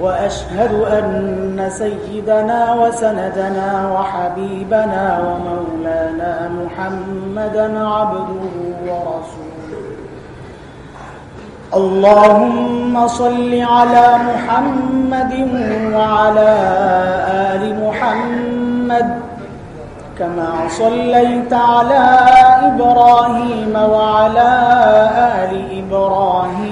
وأشهد أن سيدنا وسندنا وحبيبنا ومولانا محمدا عبده ورسوله. اللهم صل على محمد وعلى آل محمد كما صليت على إبراهيم وعلى آل إبراهيم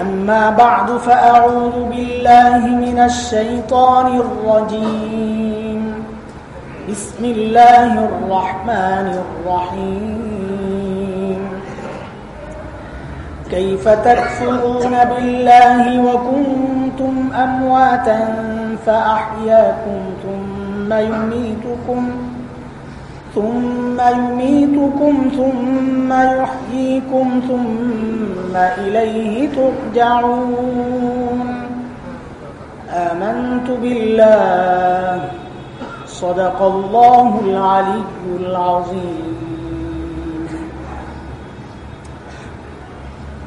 أما بعد فأعوذ بالله من الشيطان الرجيم. بسم الله الرحمن الرحيم. كيف تكفرون بالله وكنتم أمواتا فأحياكم ثم يميتكم ثم يميتكم ثم يحييكم ثم إليه ترجعون. آمنت بالله. صدق الله العلي العظيم.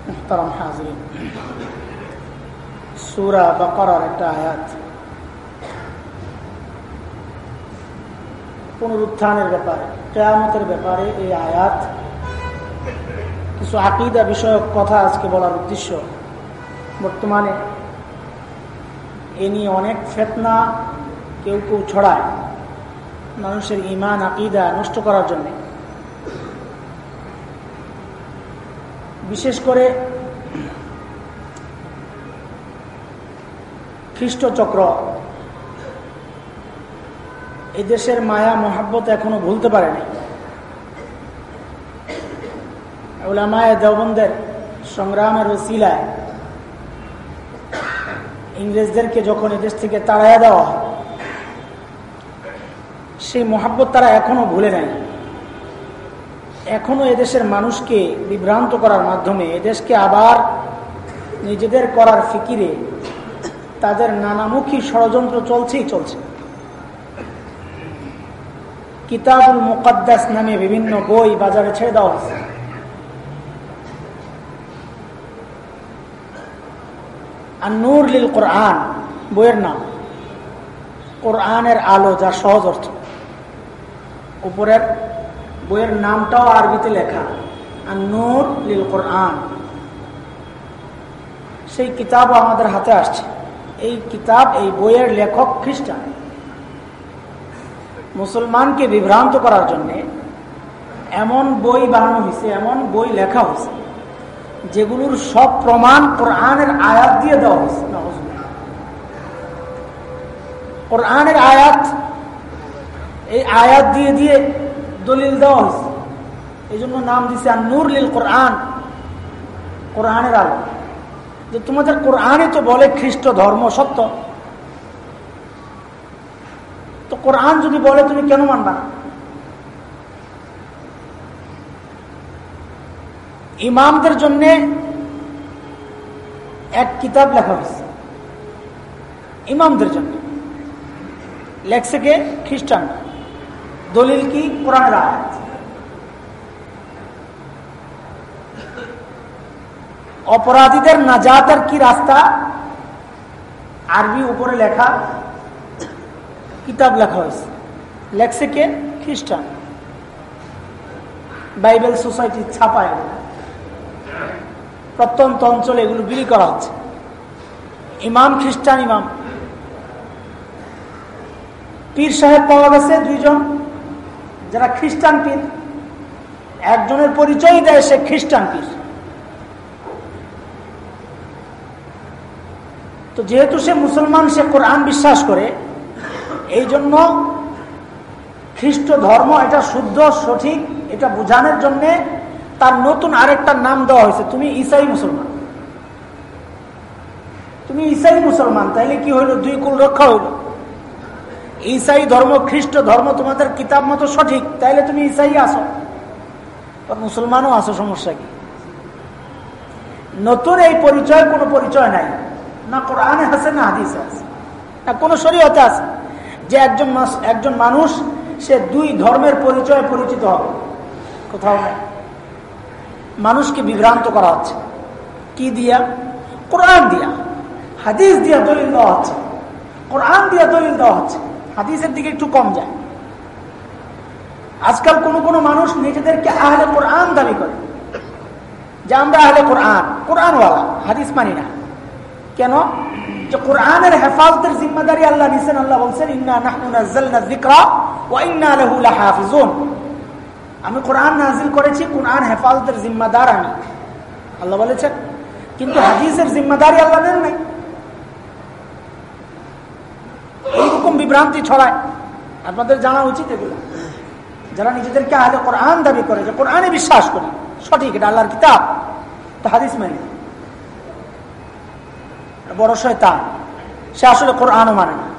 محترم حاضرين. سورة بقرة التعيات পুনরুত্থানের ব্যাপারে, কেয়ামতের ব্যাপারে এই আয়াত। কিছু আকিদা বিষয়ক কথা আজকে বলার উদ্দেশ্য। বর্তমানে এ নিয়ে অনেক ফেতনা কেউ কেউ ছড়ায় মানুষের ইমান আকিদা নষ্ট করার জন্য। বিশেষ করে খ্রিস্টচক্র এই দেশের মায়া, মহাব্বত এখনও ভুলতে পারেনি। ওলামায় দেওবন্দের সংগ্রামের ওসিলায় ইংরেজদেরকে যখন এদেশ থেকে তাড়াইয়া দেওয়া হয়, সেই মহাব্বত তারা এখনও ভুলে নেয় এখনও এদেশের মানুষকে বিভ্রান্ত করার মাধ্যমে, এদেশকে আবার নিজেদের করার ফিকিরে তাদের নানামুখী ষড়যন্ত্র চলছেই চলছে। কিতাবুল মুকদ্দাস নামে বিভিন্ন বই বাজারে ছেড়ে দেওয়া হয়েছে। আর নূর লিল কোরআন বইয়ের নাম। কোরআনের আলো যা সহজ অর্থ। উপরের বইয়ের নামটাও আরবিতে লেখা। আর নূর লিল কোরআন। সেই কিতাবও আমাদের হাতে আসছে। এই কিতাব, এই বইয়ের লেখক খ্রিস্টান। মুসলমানকে বিভ্রান্ত করার জন্যে এমন বই বানানো হয়েছে, এমন বই লেখা হয়েছে, যেগুলোর সব প্রমাণ কোরআনের আয়াত দিয়ে দেওয়া হয়েছে। কোরআনের আয়াত, এই আয়াত দিয়ে দিয়ে দলিল দেওয়া হয়েছে। এই জন্য নাম দিছে নূর লিল কোরআন, কোরআনের আলো। যে তোমাদের কোরআনে তো বলে খ্রিস্ট ধর্ম সত্য তো কোরআন যদি বলে, তুমি কেন মানবা না? ইমামদের জন্য এক কিতাব লেখা হয়েছে। ইমামদের জন্য। লেখছে কে? খ্রিস্টান। দলিল কি? কোরআনের আয়াত। অপরাধীদের নাজাতের কি রাস্তা? আরবি উপরে লেখা কিতাব লেখা হয়েছে। লেখছে কে খ্রিস্টান। বাইবেল সোসাইটি ছাপায়। প্রত্যন্ত অঞ্চলে এগুলো বিলি করা হচ্ছে। ইমাম খ্রিস্টান ইমাম। পীর সাহেব পাওয়া গেছে দুইজন, যারা খ্রিস্টান পীর। একজনের পরিচয় দেয় সে খ্রিস্টান পীর। তো যেহেতু সে মুসলমান, সে কোরআন বিশ্বাস করে এই জন্য খ্রিস্ট ধর্ম এটা শুদ্ধ, সঠিক, এটা বোঝানোর জন্য তার নতুন আরেকটা নাম দেওয়া হয়েছে। তুমি ইসাই মুসলমান। তুমি ইসাই মুসলমান, তাইলে কি হইল? দুই কুল রক্ষা হইল। ইসাই ধর্ম, খ্রিস্ট ধর্ম তোমাদের কিতাব মতো সঠিক, তাইলে তুমি ইসাই আসো মুসলমানও আসো সমস্যা কি? নতুন এই পরিচয়, কোনো পরিচয় নাই। না কোরআনে আছে, না হাদিসে আছে। না কোনো শরীয়তে আছে। যে একজন একজন মানুষ, সে দুই ধর্মের পরিচয় পরিচিত হবে। কোথাও নেই। মানুষকে বিভ্রান্ত করা হচ্ছে। কি দিয়া? কোরআন দিয়া। হাদিস দিয়া দলিল দেওয়া হচ্ছে। কোরআন দিয়া দলিল দেওয়া হচ্ছে। হাদিসের দিকে একটু কম যায়। আজকাল কোন কোন মানুষ নিজেদেরকে আহলে কোরআন দাবি করে। যে আমরা আহলে কোরআন। কোরআনওয়ালা। হাদিস মানি না। কেন? যে কোরআনের হেফাজতের জিম্মাদারি আল্লাহ নিছেন, আল্লাহ বলছেন, ইন্না নাহনু নাযালনা যিকরা ওয়া ইন্না লাহু লাহাফিজুন। আমি কোরআন নাজিল করেছি, কোরআন হেফাজতের জিম্মাদার আমি। আল্লাহ বলেছেন। কিন্তু হাদিসের জিম্মাদারি আল্লাহ নেন নাই। এইরকম বিভ্রান্তি ছড়ায়। আপনাদের জানা উচিত এগুলো। যারা নিজেদেরকে আগে কোরআন দাবি করে, যে কোরআনে বিশ্বাস করি, সঠিক, এটা আল্লাহর কিতাব। তো হাদিস মানি। বড় শয়তান। সে আসলে কোরআনও মানে না।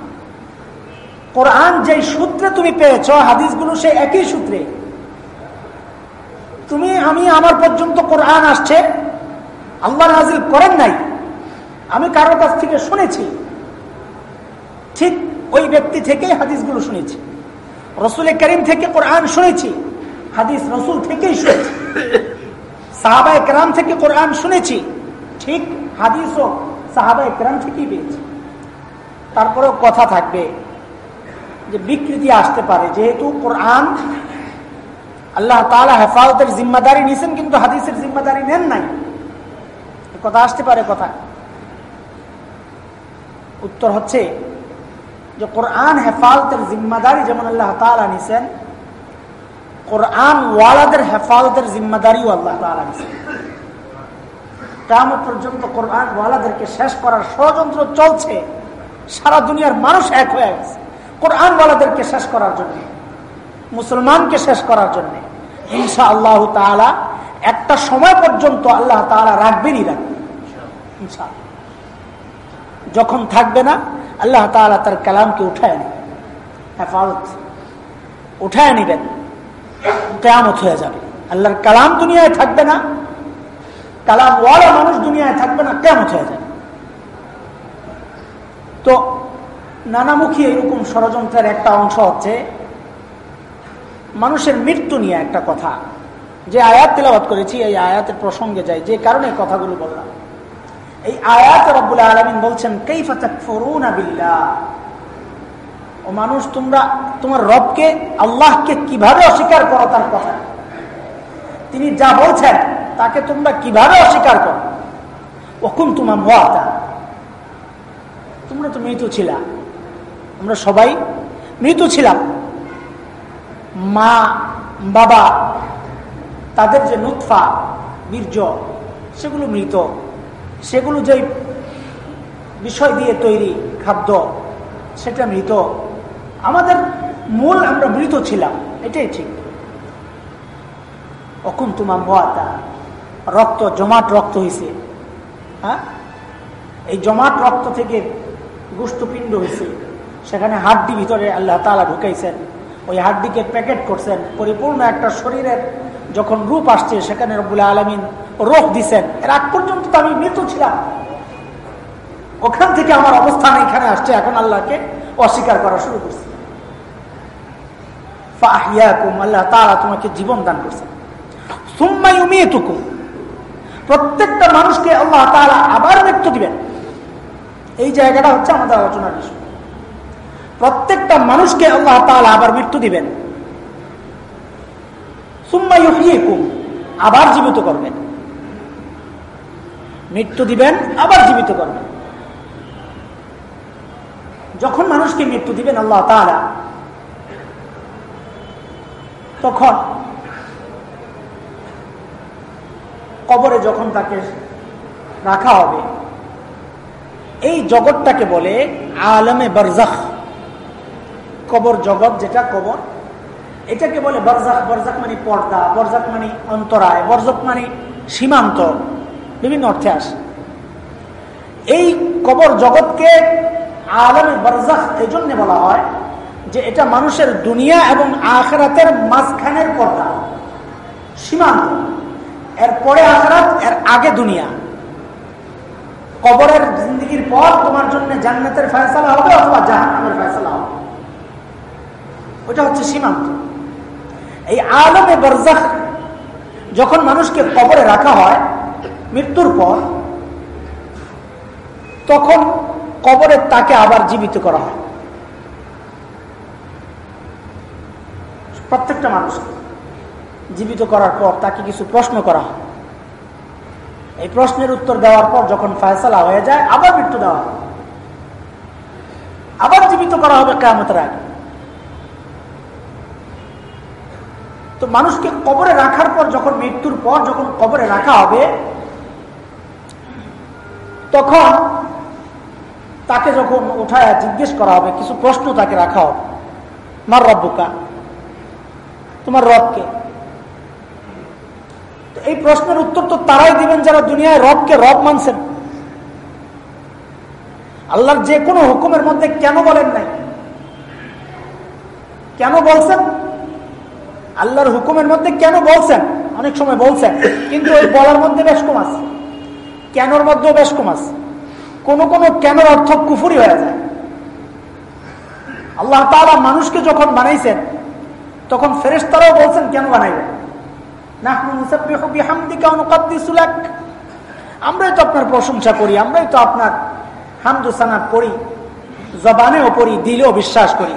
কোরআন যে সূত্রে তুমি পেয়েছ, হাদিসগুলো সে একই সূত্রে। তুমি, আমি, আমার পর্যন্ত কোরআন আসছে, আল্লাহ নাজিল করেন নাই। আমি কারোর কাছ থেকে শুনেছি। ঠিক ওই ব্যক্তি থেকেই হাদিসগুলো শুনেছি। রসুল করিম থেকে কোরআন শুনেছি। হাদিস রসুল থেকেই শুনেছি। সাহাবা একরাম থেকে কোরআন শুনেছি। ঠিক হাদিসও সাহাবা একরাম থেকেই পেয়েছি। তারপরেও কথা থাকবে যে বিকৃতি আসতে পারে। যেহেতু কোরআন আল্লাহ তালা হেফাজতের জিম্মাদারি নিছেন কিন্তু হাদিসের জিম্মাদারি নেন নাই। কথা আসতে পারে কথা। উত্তর হচ্ছে যে কোরআন হেফাজতের জিম্মাদারি যেমন আল্লাহ তালা নিছেন, কোরআন ওয়ালাদের হেফাজতের জিম্মাদারিও আল্লাহ তালা নিছেন। কেমন পর্যন্ত কোরআন ওয়ালাদেরকে শেষ করার ষড়যন্ত্র চলছে। সারা দুনিয়ার মানুষ এক হয়ে গেছে। কোরআন ওয়ালাদেরকে শেষ করার জন্য, মুসলমানকে শেষ করার জন্য ইনশা আল্লাহ তালা একটা সময় পর্যন্ত আল্লাহ তালা রাখবেনই রাখবেন। যখন থাকবে না, আল্লাহ তালা তার কালামকে উঠায় নেবেন। হেফাজত উঠায় নিবেন। কেয়ামত হয়ে যাবে। আল্লাহর কালাম দুনিয়ায় থাকবে না কালাম ওয়ালা মানুষ দুনিয়ায় থাকবে না কেমন হয়ে যাবে। তো নানামুখী এরকম ষড়যন্ত্রের একটা অংশ হচ্ছে, মানুষের মৃত্যু নিয়ে একটা কথা। যে আয়াত তেলাবাদ করেছি, এই আয়াতের প্রসঙ্গে যাই, যে কারণে কথাগুলো বললাম। এই আয়াত রব্বুল আলমিন বলছেন ও মানুষ, তোমরা, তোমার রবকে, আল্লাহকে কীভাবে অস্বীকার করো তার কথা? তিনি যা বলছেন তাকে তোমরা কীভাবে অস্বীকার করো? ওকুন তোমার মোয়াতা তোমরা তো মৃত ছিলা। আমরা সবাই মৃত ছিলাম। মা, বাবা, তাদের যে নুৎফা বীর্য, সেগুলো মৃত। সেগুলো যে বিষয় দিয়ে তৈরি খাদ্য, সেটা মৃত। আমাদের মূল আমরা মৃত ছিলাম। এটাই ঠিক। অকুন মোয়াতা রক্ত, জমাট রক্ত হয়েছে হ্যাঁ? এই জমাট রক্ত থেকে গুষ্টপিণ্ড হয়েছে সেখানে হাড্ডি ভিতরে আল্লাহ তালা ঢুকাইছেন। ওই হাড্ডিকে প্যাকেট করছেন। পরিপূর্ণ একটা শরীরের যখন রূপ আসছে, সেখানে রব্বুল আলমিন রোগ দিছেন। এর আগ পর্যন্ত তো আমি মৃত ছিলাম। ওখান থেকে আমার অবস্থান এখানে আসছে। এখন আল্লাহকে অস্বীকার করা শুরু করছে। আল্লাহ তারা তোমাকে জীবন দান করছেন। সুম্মাই প্রত্যেকটা মানুষকে আল্লাহ তালা আবার মৃত্যু দিবেন। এই জায়গাটা হচ্ছে আমাদের আলোচনার বিষয়। প্রত্যেকটা মানুষকে আল্লাহ তালা আবার মৃত্যু দিবেন। আবার জীবিত করবেন। মৃত্যু দিবেন, আবার জীবিত করবেন। যখন মানুষকে মৃত্যু দিবেন আল্লাহ তখন কবরে যখন তাকে রাখা হবে, এই জগৎটাকে বলে আলমে বরজাখ। কবর জগৎ যেটা কবর, এটাকে বলে বরজাক বরজাক মানে পর্দা বরজাক মানে অন্তরায় বরজক মানে সীমান্ত। বিভিন্ন অর্থে আসে। এই কবর জগৎকে আলমে বরজাক এই জন্য বলা হয় যে এটা মানুষের দুনিয়া এবং আখরাতের মাঝখানের পর্দা, সীমান্ত। এরপরে আখরাত, এর আগে দুনিয়া। কবরের জিন্দগির পর তোমার জন্য জান্নাতের ফয়সালা হবে অথবা জাহান্নামের ফয়সালা হবে। ওটা হচ্ছে সীমান্ত। এই আলমে বরজাখ যখন মানুষকে কবরে রাখা হয়, মৃত্যুর পর, তখন কবরে তাকে আবার জীবিত করা হয়। প্রত্যেকটা মানুষকে। জীবিত করার পর তাকে কিছু প্রশ্ন করা হয়। এই প্রশ্নের উত্তর দেওয়ার পর যখন ফায়সালা হয়ে যায়, আবার মৃত্যু দেওয়া হয়। আবার জীবিত করা হবে কেমতের আগে। তো মানুষকে কবরে রাখার পর যখন মৃত্যুর পর যখন কবরে রাখা হবে, তখন তাকে যখন উঠায় জিজ্ঞেস করা হবে, কিছু প্রশ্ন তাকে রাখা হবে। মার রব্বুকা তোমার রবকে এই প্রশ্নের উত্তর তো তারাই দিবেন যারা দুনিয়ায় রবকে রব মানছেন। আল্লাহর যে কোনো হুকুমের মধ্যে কেন বলেন নাই? কেন বলছেন? আল্লাহর হুকুমের মধ্যে কেন বলছেন? অনেক সময় বলছেন, কিন্তু ওই বলার মধ্যে বেশ কম আছে। কেনর মধ্যেও বেশ কম আছে। কোন কোন কেনর অর্থ কুফুরি হয়ে যায়। আল্লাহ তালা মানুষকে যখন বানাইছেন, তখন ফেরেস্তারাও বলছেন, কেন বানাইবেন? আমরাই তো আপনার প্রশংসা করি, আমরাই তো আপনার হামদুসানাত পড়ি, জবানেও পড়ি, দিলেও বিশ্বাস করি।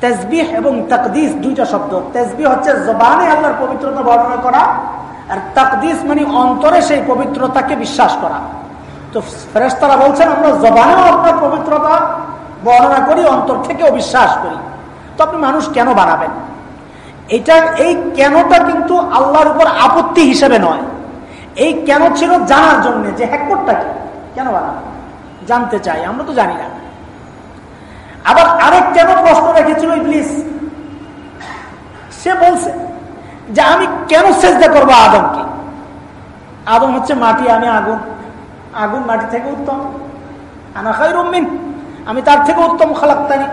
তেজবিহ এবং দুইটা শব্দ। তেজবিহ হচ্ছে জবানে আল্লাহর পবিত্রতা বর্ণনা করা, আর তাকদিস মানে অন্তরে সেই পবিত্রতাকে বিশ্বাস করা। তো ফেরেস্তারা বলছেন, আমরা জবানেও আপনার পবিত্রতা বর্ণনা করি, অন্তর থেকেও বিশ্বাস করি। তো আপনি মানুষ কেন বানাবেন? এটা এই কেনটা কিন্তু আল্লাহর উপর আপত্তি হিসেবে নয়। এই কেন ছিল জানার জন্য, যে হ্যাকমতটা কি? কেন জানতে চাই, আমরা তো জানি না। আবার আরেক কেন প্রশ্ন রেখেছিল ইবলিস? সে বলছে যে আমি কেন চেষ্টা করব আদমকে? আদম হচ্ছে মাটি, আমি আগুন। আগুন মাটি থেকে উত্তম। আনা খাই রমিন আমি তার থেকে উত্তম খালাক্তানি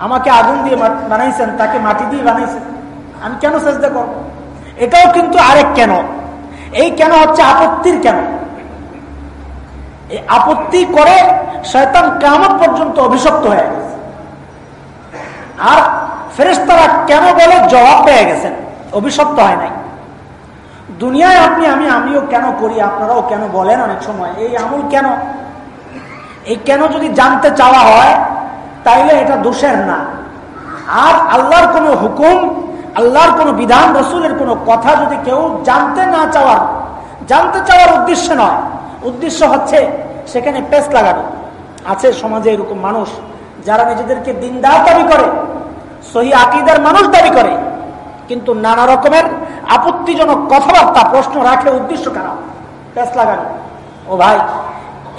আমাকে আগুন দিয়ে বানাইছেন, তাকে মাটি দিয়ে বানাইছেন। আমি কেন চেষ্টা করব? এটাও কিন্তু আরেক কেন? এই কেন হচ্ছে আপত্তির কেন? এই আপত্তি করে শয়তান কেমন পর্যন্ত অভিশপ্ত হয়ে গেছে। আর ফেরেস্তারা কেন বলে জবাব পেয়ে গেছেন? অভিশপ্ত হয় নাই। দুনিয়ায় আপনি, আমি, আমিও কেন করি? আপনারাও কেন বলেন অনেক সময়? এই আমল কেন? এই কেন যদি জানতে চাওয়া হয়, তাইলে এটা দোষের না। আর আল্লাহর কোনো হুকুম, আল্লাহর কোনো বিধান, রসুলের কোনো কথা যদি কেউ জানতে না চাওয়ার, জানতে চাওয়ার উদ্দেশ্য নয়। উদ্দেশ্য হচ্ছে সেখানে পেস লাগানো। আছে সমাজে এরকম মানুষ যারা নিজেদেরকে দিনদার দাবি করে, সহি আকিদার মানুষ দাবি করে, কিন্তু নানা রকমের আপত্তিজনক কথাবার্তা, প্রশ্ন রাখে উদ্দেশ্য কেন পেস লাগানো। ও ভাই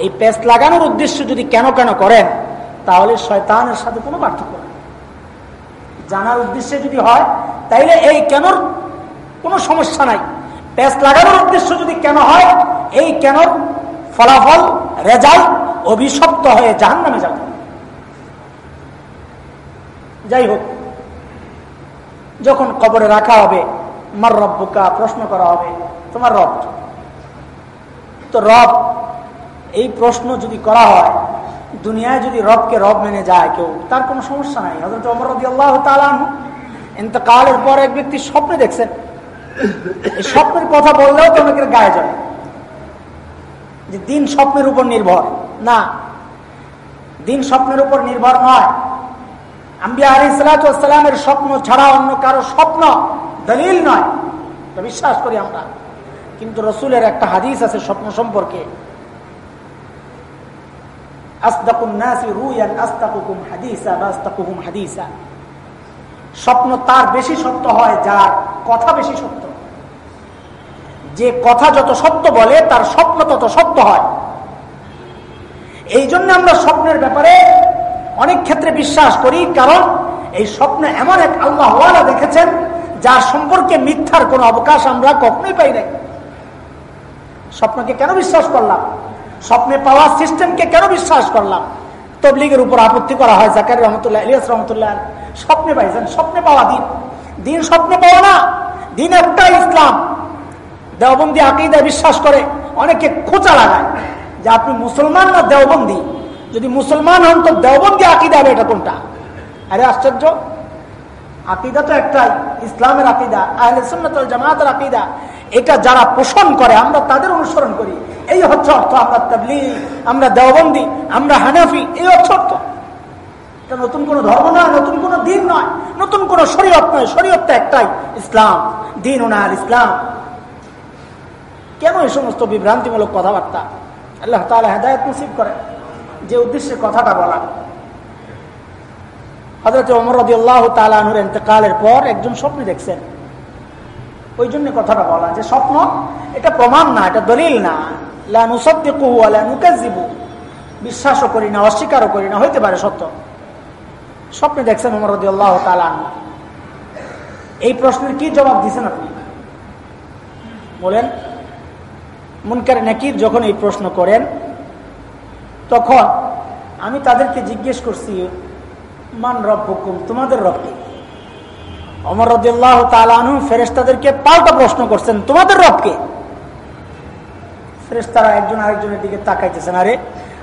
এই পেস লাগানোর উদ্দেশ্য যদি কেন কেন করেন, তাহলে শয়তানের সাথে কোনো পার্থক্য নেই। জানার উদ্দেশ্যে যদি হয়, তাইলে এই কেনর কোনো সমস্যা নাই। পেস লাগানোর উদ্দেশ্য যদি কেন হয়, এই কেনর ফলাফল রেজাল্ট অভিশপ্ত হয়ে জাহান নামে যাবে। যাই হোক, যখন কবরে রাখা হবে, মার রব্বুকা প্রশ্ন করা হবে, তোমার রব? তো রব এই প্রশ্ন যদি করা হয়, দুনিয়ায় যদি রবকে রব মেনে যায় কেউ, তার কোনো সমস্যা নাই। হজরত অমর রবি আল্লাহ তালানহ এন্তকালের পর এক ব্যক্তি স্বপ্নে দেখছেন। এই স্বপ্নের কথা বললেও তো অনেকের গায়ে যাবে যে দিন স্বপ্নের উপর নির্ভর। না, দিন স্বপ্নের উপর নির্ভর নয়। আম্বিয়া আলী সালাতামের স্বপ্ন ছাড়া অন্য কারও স্বপ্ন দলিল নয়। বিশ্বাস করি আমরা। কিন্তু রসুলের একটা হাদিস আছে স্বপ্ন সম্পর্কে। স্বপ্ন তার বেশি সত্য হয়, যার কথা বেশি সত্য। যে কথা যত সত্য বলে, তার স্বপ্ন তত সত্য হয়। এই জন্য আমরা স্বপ্নের ব্যাপারে অনেক ক্ষেত্রে বিশ্বাস করি, কারণ এই স্বপ্নে এমন এক আল্লাহ দেখেছেন, যার সম্পর্কে মিথ্যার কোনো অবকাশ আমরা কখনোই পাই নাই। স্বপ্নকে কেন বিশ্বাস করলাম? স্বপ্নে পাওয়া সিস্টেমকে কেন বিশ্বাস করলাম? তবলিগের উপর আপত্তি করা হয় জাকার রহমতুল্লাহ, ইলিয়াস রহমতুল্লাহ। স্বপ্নে পাইছেন স্বপ্নে পাওয়া দিন। দিন স্বপ্নে পাওয়া না, দিন একটা ইসলাম। দেওবন্দি আকিদায় বিশ্বাস করে, অনেকে খোঁচা লাগায় যে আপনি মুসলমান না দেওবন্দি? যদি মুসলমান হন তো দেওবন্দি আকিদা হবে এটা কোনটা? আরে আশ্চর্য। আকিদা তো একটাই ইসলামের আকিদা, আহলে সুন্নতল জামাতের আকিদা। এটা যারা পোষণ করে, আমরা তাদের অনুসরণ করি। এই হচ্ছে অর্থ, আমরা তাবলি আমরা দেওবন্দি, আমরা হানাফি, এই হচ্ছে অর্থ। নতুন কোন ধর্ম নয়, নতুন কোন দিন নয়, নতুন কোন শরীয়ত নয়। শরীয়তটা একটাই, ইসলাম। দিন ওনার ইসলাম। কেন এই সমস্ত বিভ্রান্তিমূলক কথাবার্তা? আল্লাহ তালা হেদায়ত নসিব করে যে উদ্দেশ্যে কথাটা বলা। হজরত অমর রদি আল্লাহ তালুর এতেকালের পর একজন স্বপ্ন দেখছেন। ওই জন্য কথাটা বলা যে স্বপ্ন, এটা প্রমাণ না, এটা দলিল না। বিশ্বাসও করি না, অস্বীকারও করি না, হইতে পারে সত্য। স্বপ্নে দেখছেন অমর রদি আল্লাহ তালান এই প্রশ্নের কি জবাব দিচ্ছেন আপনি? বলেন, মুনকার নাকির যখন এই প্রশ্ন করেন, তখন আমি তাদেরকে জিজ্ঞেস করছি মান রব হুকুম তোমাদের রবকে অমর রদুল্লাহ তালু ফেরেস্তাদেরকে পাল্টা প্রশ্ন করছেন, তোমাদের রবকে ফেরেস্তারা একজন আরেকজনের দিকে তাকাইতেছেন, আরে,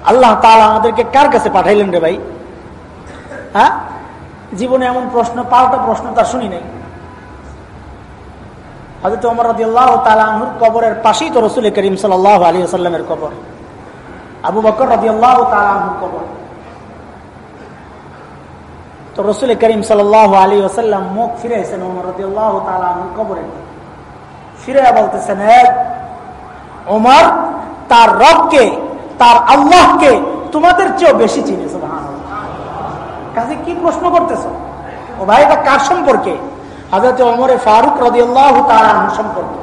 আল্লাহ তালা আমাদেরকে কার কাছে পাঠাইলেন রে ভাই? হ্যাঁ? জীবনে এমন প্রশ্ন, পাল্টা প্রশ্ন তার শুনি নাই। হজরত অমর রদি আল্লাহ তালাহুর কবরের পাশেই তো রসুল করিম সাল আলী আসাল্লামের কবর। আবু বকর রদি আল্লাহ তালাহুর কবর। তো রসুল করিম সাল আলী আসাল্লাম মুখ ফিরেছেন কবরে। ফিরে বলতেছেন ওমর তার রবকে, তার আল্লাহকে তোমাদের চেয়েও বেশি চিনেছে কি প্রশ্ন করতেছ? ও ভাই এটা কার সম্পর্কে? হাজরত ওমরে ফারুক রদিয়াল্লাহ তার সম্পর্কে।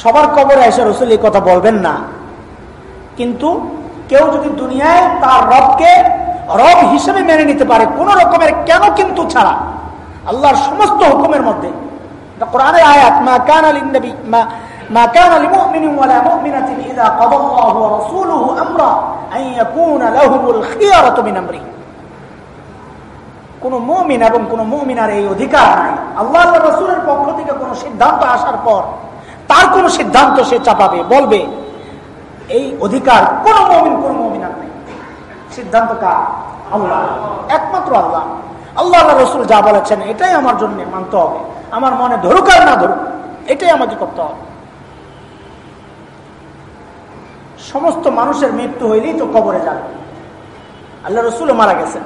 সবার কবরে এসে রসুল এই কথা বলবেন না। কিন্তু কেউ যদি দুনিয়ায় তার রবকে রব হিসেবে মেনে নিতে পারে কোন রকমের কেন কিন্তু ছাড়া আল্লাহর সমস্ত হুকুমের মধ্যে কোরআনের আয়াত মা কান আলী নবী মা ما كان لمؤمن ولا مؤمنة إذا قضى الله ورسوله أمرا أن يكون لهم الخيارة من أمره কোন মমিন এবং কোন মমিনার এই অধিকার নাই আল্লাহ রসুলের পক্ষ থেকে কোন সিদ্ধান্ত আসার পর তার কোন সিদ্ধান্ত সে চাপাবে বলবে এই অধিকার কোন মমিন কোন মমিনার নেই সিদ্ধান্ত কার আল্লাহ। একমাত্র আল্লাহ। আল্লাহ রসুল যা বলেছেন, এটাই আমার জন্য মানতে হবে। আমার মনে ধরুক আর না ধরুক, এটাই আমাকে করতে হবে। সমস্ত মানুষের মৃত্যু হইলেই তো কবরে যাবে। আল্লাহ রসুলও মারা গেছেন।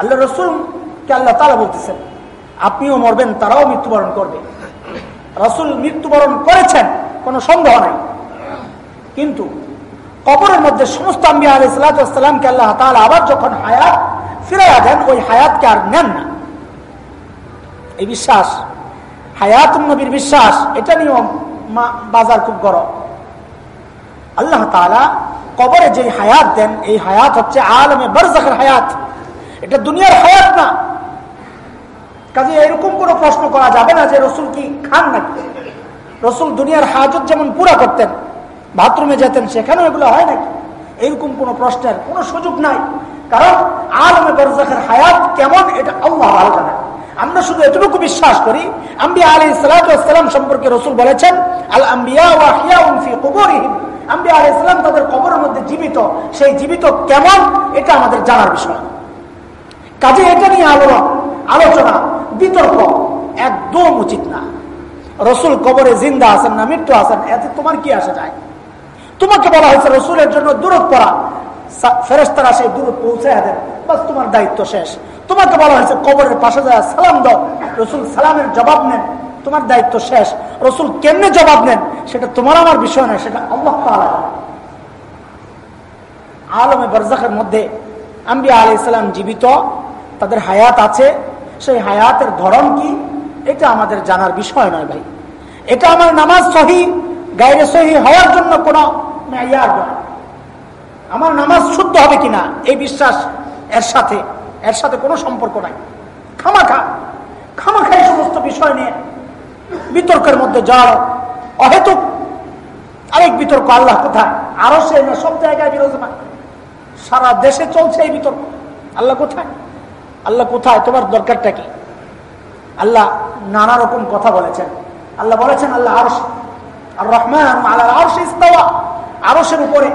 আল্লাহ রসুলকে আল্লাহ তালা বলতেছেন, আপনিও মরবেন, তারাও মৃত্যুবরণ করবে। রসুল মৃত্যুবরণ করেছেন, কোনো সন্দেহ নাই। কিন্তু কবরের মধ্যে সমস্ত আম্বিয়া আলী সাল্লাহামকে আল্লাহ তালা আবার যখন হায়াত ফিরে দেন, ওই হায়াতকে আর নেন না। এই বিশ্বাস হায়াত নবীর বিশ্বাস, এটা নিয়েও বাজার খুব গরম। আল্লাহ তালা কবরে যে হায়াত দেন, এই হায়াত হচ্ছে আলমে বরজাকের হায়াত। এটা দুনিয়ার হায়াত না। কাজে এরকম কোনো প্রশ্ন করা যাবে না যে রসুল কি খান নাকি? রসুল দুনিয়ার হাজত যেমন পুরা করতেন বাথরুমে যেতেন সেখানেও এগুলো হয় নাকি? এরকম কোনো প্রশ্নের কোনো সুযোগ নাই। কারণ আলমে বরজাকের হায়াত কেমন এটা আল্লাহ ভালো জানে আমরা শুধু এতটুকু বিশ্বাস করি, আম্বিয়া আলী সালাম সম্পর্কে রসুল বলেছেন, আল আম্বিয়া তাদের কবরের মধ্যে জীবিত, সেই জীবিত কেমন এটা আমাদের জানার বিষয়। কাজে এটা নিয়ে আলোচনা আলোচনা, বিতর্ক একদম উচিত না। রসুল কবরে জিন্দা আছেন না, মৃত্যু আছেন, এতে তোমার কি আসে যায়? তোমাকে বলা হয়েছে রসুলের জন্য দূরত করা ফেরেস্তারা সেই দূরত পৌঁছে দেন। বাস তোমার দায়িত্ব শেষ। তোমাকে বলা হয়েছে কবরের পাশে যায় সালাম দাও। রসুল সালামের জবাব নেন। তোমার দায়িত্ব শেষ। রসুল কেমনে জবাব নেন? সেটা তোমার আমার বিষয় নয়, সেটা আল্লাহ আলমে বরজাকের মধ্যে আম্বিয়া আলি ইসলাম জীবিত। তাদের হায়াত আছে। সেই হায়াতের ধরন কি? এটা আমাদের জানার বিষয় নয় ভাই। এটা আমার নামাজ সহি গাইরে সহি হওয়ার জন্য কোন মেয়ার আমার নামাজ শুদ্ধ হবে কিনা, এই বিশ্বাস এর সাথে এর সাথে কোনো সম্পর্ক নাই। খামাখা খামাখা এই সমস্ত বিষয় নিয়ে বিতর্কের মধ্যে যাওয়ার অহেতুক। আরেক বিতর্ক, আল্লাহ কোথায়? আরও সে না, সব জায়গায় বিরাজমান। সারা দেশে চলছে এই বিতর্ক। আল্লাহ কোথায়? আল্লাহ কোথায়? তোমার দরকারটা কি? আল্লাহ নানা রকম কথা বলেছেন। আল্লাহ বলেছেন, আল্লাহ আরশ আর রহমান আল্লাহ আরশ ইস্তাওয়া। আরশের উপরে।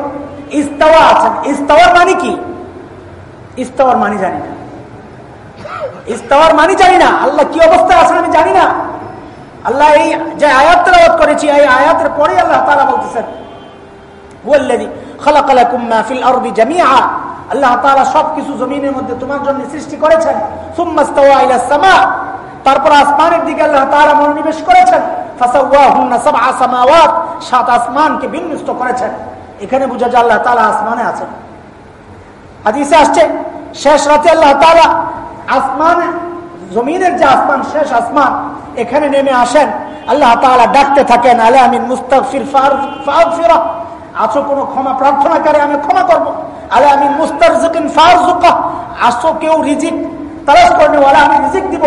ইস্তাওয়া আছেন ইস্তাওয়ার মানে কি? ইস্তাওয়ার মানে জানি না। ইস্তাওয়ার মানে জানি না। আল্লাহ কি অবস্থায় আছেন আমি জানি না। আল্লাহ এই যে আয়াত তেলাওয়াত করেছি, এই আয়াতের পরে আল্লাহ তাআলা বলতেছেন তারপর আসমানের দিকে আল্লাহ তাআলা মনোনিবেশ করেছেন। সামাওয়াত, সাত আসমানকে বিন্যস্ত করেছেন। এখানে বুঝা যায় আল্লাহ তাআলা আসমানে আছেন। হাদিসে আসছে, শেষ রাতে আল্লাহ তাআলা আসমান, জমিনের যে আসমান, শেষ আসমান, এখানে নেমে আসেন। আল্লাহ তাআলা ডাকতে থাকেন, আলে আমিন মুস্তাগফির ফাগফিরা আছো কোনো ক্ষমা প্রার্থনা করে আমি ক্ষমা করব। আলে আমিন মুস্তারজিকিন ফারজুকা আসো কেউ রিজিক তালাশ করে ওয়ালা আমি রিজিক দিব।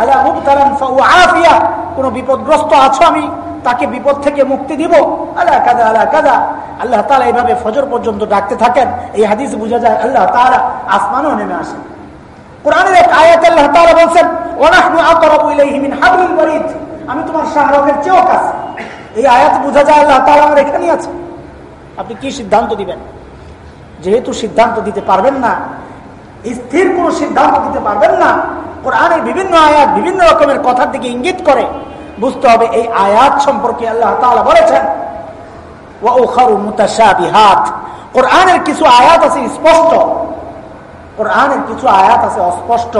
আলা মুবতালান ফাউআফিয়া কোনো বিপদগ্রস্ত আছো আমি, তাকে বিপদ থেকে মুক্তি দিব। আল্লাহ কাদা আল্লাহ কাদা। আল্লাহ তালা এইভাবে ফজর পর্যন্ত ডাকতে থাকেন। এই হাদিস বোঝা যায় আল্লাহ তাআলা আসমানও নেমে আসেন। কোরআনের এক আয়াত আল্লাহ তাআলা বলেন ওয়ানাহনু আকরাবু ইলাইহি মিন হাবলিল আমি তোমার শাহরগের চেয়েও কাছে। এই আয়াত বোঝা যায় আল্লাহ তাআলা আমার এখানেই আছে। আপনি কি সিদ্ধান্ত দিবেন? যেহেতু সিদ্ধান্ত দিতে পারবেন না স্থির কোন সিদ্ধান্ত দিতে পারবেন না। কোরআনের বিভিন্ন আয়াত বিভিন্ন রকমের কথার দিকে ইঙ্গিত করে। বুঝতে হবে এই আয়াত সম্পর্কে আল্লাহ তাআলা বলেছেন কোরআনের কিছু আয়াত আছে স্পষ্ট। কোরআনের কিছু আয়াত আছে অস্পষ্ট।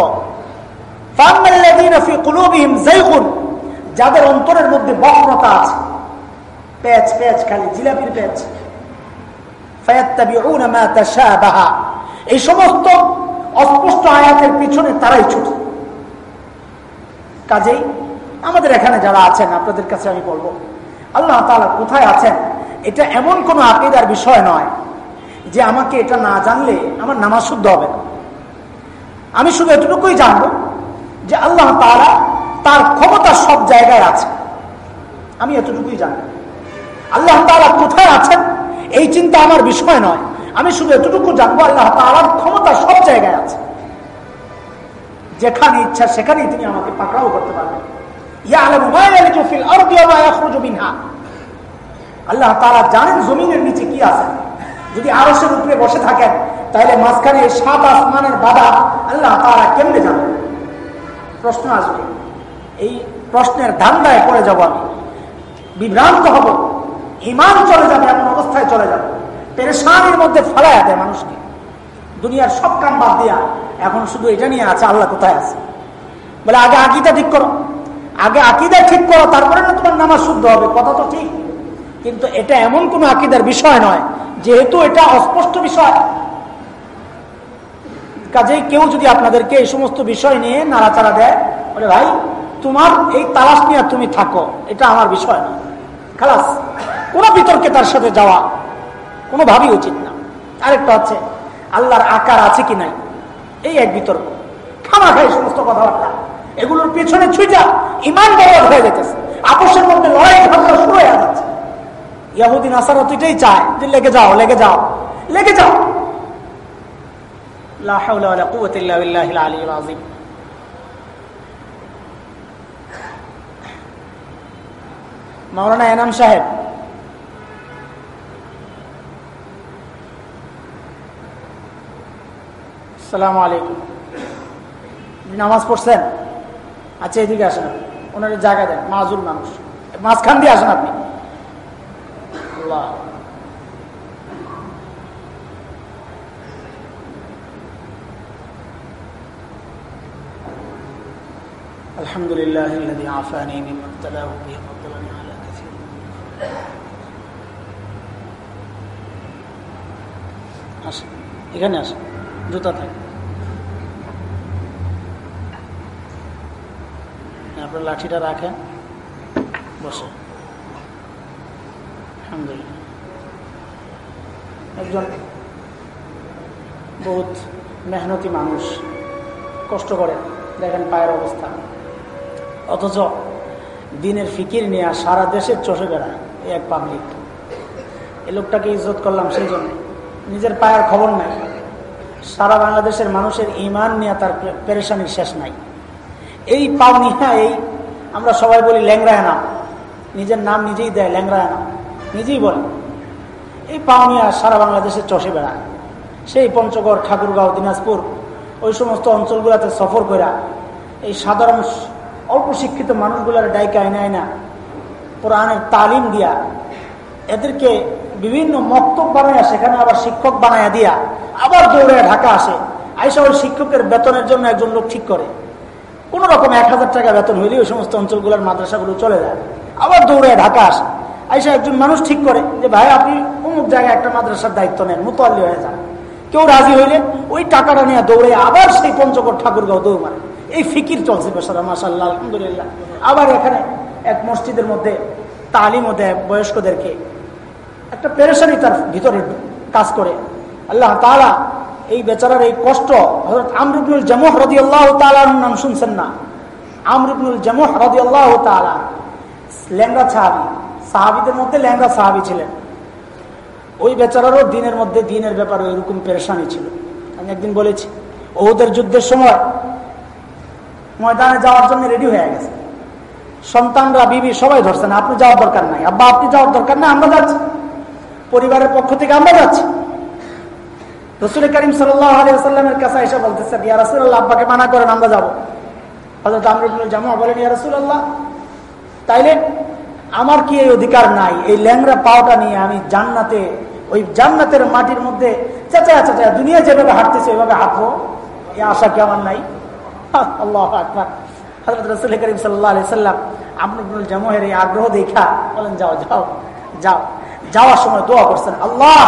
যাদের অন্তরের মধ্যে বক্রতা আছে। পেঁচ পেঁচ খালি জিলাপির পেঁচ এই সমস্ত অস্পষ্ট আয়াতের পিছনে তারাই ছুটে। কাজেই আমাদের এখানে যারা আছেন, আপনাদের কাছে আমি বলব, আল্লাহ তালা কোথায় আছেন? এটা এমন কোন আকিদার বিষয় নয় যে আমাকে এটা না জানলে আমার নামাজ শুদ্ধ হবে না। আমি শুধু এতটুকুই জানব যে আল্লাহ তালা তার ক্ষমতা সব জায়গায় আছে। আমি এতটুকুই জানব। আল্লাহ তালা কোথায় আছেন? এই চিন্তা আমার বিষয় নয়। আমি শুধু এতটুকু জানব, আল্লাহ তালার ক্ষমতা সব জায়গায় আছে। যেখানে ইচ্ছা সেখানেই তিনি আমাকে পাকড়াও করতে পারবেন। আল্লাহ তারা জানেন জমিনের নিচে কি আছে। যদি উপরে বসে থাকেন, তাহলে মাঝখানে সাত আল্লাহ তারা কেমনে প্রশ্ন আসবে। এই প্রশ্নের ধান্দায় আমি। বিভ্রান্ত হব। ইমান চলে যাবে, এমন অবস্থায় চলে যাবে। পেরেশানির মধ্যে ফেলায় দেয় মানুষকে। দুনিয়ার সব কাম বাদ দিয়া এখন শুধু এটা নিয়ে আছে, আল্লাহ কোথায় আছে? বলে, আগে আকিদা ঠিক করো। আগে আকিদা ঠিক করো, তারপরে না তোমার নামাজ শুদ্ধ হবে, কথা তো ঠিক। কিন্তু এটা এমন কোন আকিদার বিষয় নয়, যেহেতু এটা অস্পষ্ট বিষয়। কাজেই কেউ যদি আপনাদেরকে এই সমস্ত বিষয় নিয়ে নাড়াচাড়া দেয়, বলে, ভাই, তোমার এই তালাশ নিয়ে তুমি থাকো, এটা আমার বিষয় না খালাস কোন বিতর্কে তার সাথে যাওয়া। কোনোভাবেই উচিত না। আরেকটা হচ্ছে, আল্লাহর আকার আছে কি নাই? এই এক বিতর্ক। খামা খাই সমস্ত কথাবার্তা। এগুলোর পেছনে ছুঁচা ইমান বরবাদ হয়ে যেতেছে আপসের মধ্যে লড়াই ঝগড়া শুরু হয়ে যাচ্ছে। ইয়াহুদ্দিন আসার তো চায় যে লেগে যাও লেগে যাও লেগে যাও। মাওলানা এনাম সাহেব সালাম আলাইকুম নামাজ পড়ছেন আচ্ছা এদিকে আসেন ওনার জায়গা দেন মাজুর মানুষ মাঝখান দিয়ে আসেন আপনি আল্লাহ الحمد لله الذي عافاني مما ابتلاه به فضلني على كثير আসেন এখানে আসেন জুতা থাকে আপনার লাঠিটা রাখেন। বসে। একজন বহুত মেহনতি মানুষ। কষ্ট করে। দেখেন পায়ের অবস্থা। অথচ দিনের ফিকির নিয়ে সারা দেশের চষে বেড়ায় এই এক পাবলিক এ লোকটাকে ইজ্জত করলাম সেই জন্য নিজের পায়ের খবর নাই। সারা বাংলাদেশের মানুষের ইমান নিয়ে তার পেরেশানির শেষ নাই। এই পাও নিহা এই। আমরা সবাই বলি ল্যাংরায় নাম নিজের নাম নিজেই দেয় ল্যাংরায় নাম নিজেই বলে। এই পাও নিয়ে সারা বাংলাদেশে চষে বেড়ায়। সেই পঞ্চগড়, ঠাকুরগাঁও, দিনাজপুর, ওই সমস্ত অঞ্চলগুলোতে সফর করা এই সাধারণ অল্প শিক্ষিত মানুষগুলার ডাইকা আইনা আইনা কোরআনের তালিম দিয়া এদেরকে বিভিন্ন মক্তব বানাইয়া সেখানে আবার শিক্ষক বানাইয়া দিয়া আবার দৌড়ে ঢাকা আসে। আইসা ওই শিক্ষকের বেতনের জন্য একজন লোক ঠিক করে। কোন রকম এক হাজার টাকা বেতন হইলে ওই সমস্ত অঞ্চলগুলোর মাদ্রাসাগুলো চলে যায়। আবার দৌড়ে ঢাকা আসে। আইসা একজন মানুষ ঠিক করে যে, ভাই, আপনি অমুক জায়গায় একটা মাদ্রাসার দায়িত্ব নেন মুতোয়াল্লি হয়ে যান। কেউ রাজি হইলে ওই টাকাটা নিয়ে দৌড়ে আবার সেই পঞ্চকোট ঠাকুরগাঁও দৌড় মারে। এই ফিকির চলছে বেসারা মাসাল্লাহ আলহামদুলিল্লাহ। আবার এখানে এক মসজিদের মধ্যে তালিমও দেয় বয়স্কদেরকে একটা পেরেশানি তার ভিতরে কাজ করে। আল্লাহ তালা এই বেচারার এই কষ্ট হজরত আমরুবনুল জামুহ রদি আল্লাহ তালার নাম শুনছেন না? আমরুবনুল জামুহ রদি আল্লাহ তালা ল্যাংরা সাহাবি, সাহাবিদের মধ্যে ল্যাংরা সাহাবি ছিলেন। ওই বেচারারও দিনের মধ্যে দিনের ব্যাপারে ওইরকম পেরেশানি ছিল। আমি একদিন বলেছি ওদের যুদ্ধের সময় ময়দানে যাওয়ার জন্য রেডি হয়ে গেছে। সন্তানরা, বিবি, সবাই ধরছেন আপনি যাওয়ার দরকার নাই। আব্বা, আপনি যাওয়ার দরকার নাই, আমরা যাচ্ছি। পরিবারের পক্ষ থেকে আমরা যাচ্ছি। রসুল করিম সাল্লামের কাছে এসে বলতেছেন ইয়া রসুল্লাহ আব্বাকে মানা করেন আমরা যাব। হজরত আমরুল জামা বলেন, ইয়া রসুল্লাহ তাইলে আমার কি এই অধিকার নাই? এই ল্যাংরা পাওয়াটা নিয়ে আমি জান্নাতে, ওই জান্নাতের মাটির মধ্যে চাচা চাচা দুনিয়া যেভাবে হাঁটতেছে, ওইভাবে হাঁটবো। এই আশা কি আমার নাই? আল্লাহ আকবর। হজরত রসুল করিম সাল্লাহ সাল্লাম আমরুল জামহের এই আগ্রহ দেখা বলেন, যাও যাও যাও। যাওয়ার সময় দোয়া করছেন, আল্লাহ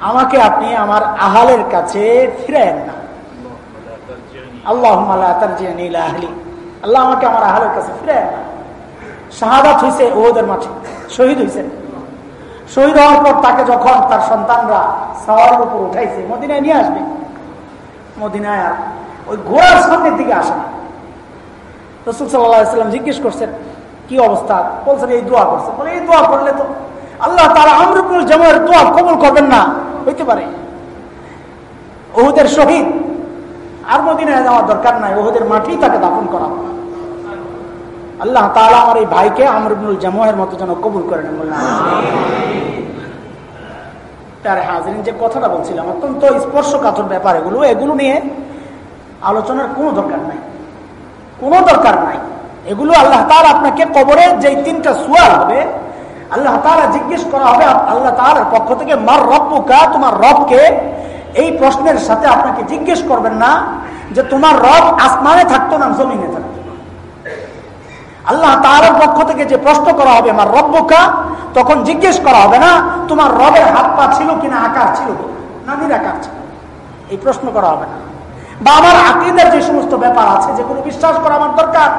আমাকে আপনি আমার আহালের কাছে ফিরেন না। আল্লাহ আল্লাহ আমাকে আমার আহালের কাছে ফিরেন না। শাহাদাত হয়েছে ওদের মাঠে, শহীদ হয়েছেন শহীদ হওয়ার পর তাকে যখন তার সন্তানরা সাওয়ারের উপর উঠাইছে, মদিনায় নিয়ে আসবে। মদিনায় আর ওই ঘোড়ার সামনের দিকে আসে না। রসুল সাল্লাম জিজ্ঞেস করছেন, কি অবস্থা? বলছেন, এই দোয়া করছে। বলে, এই দোয়া করলে তো আল্লাহ তারা আমরুকুল জামের দোয়া কবুল করবেন না। হইতে পারে। ওহুদের শহীদ আর মদিনায় যাওয়ার দরকার নাই। ওহুদের মাঠেই তাকে দাফন করা আল্লাহ তালা আমার এই ভাইকে আমরুবনুল জামুহের মতো যেন কবুল করে বললাম তার হাজরিন, যে কথাটা বলছিলাম, অত্যন্ত স্পর্শকাতর ব্যাপার এগুলো। এগুলো নিয়ে আলোচনার কোনো দরকার নাই। কোনো দরকার নাই। এগুলো আল্লাহ তার আপনাকে কবরে যে তিনটা সুয়ার হবে আল্লাহ তারা জিজ্ঞেস করা হবে, আল্লাহ তালার পক্ষ থেকে, মার রব্বুকা, তোমার রবকে? এই প্রশ্নের সাথে আপনাকে জিজ্ঞেস করবেন না যে তোমার রব আসমানে থাকতো না, জমিনে থাকতো আল্লাহ তালার পক্ষ থেকে যে প্রশ্ন করা হবে আমার রব্বকা? তখন জিজ্ঞেস করা হবে না, তোমার রবের হাত পা ছিল কিনা, আকার ছিল না, নিরাকার ছিল। এই প্রশ্ন করা হবে না। বা আমার আকিদের যে সমস্ত ব্যাপার আছে যেগুলো বিশ্বাস করা আমার দরকার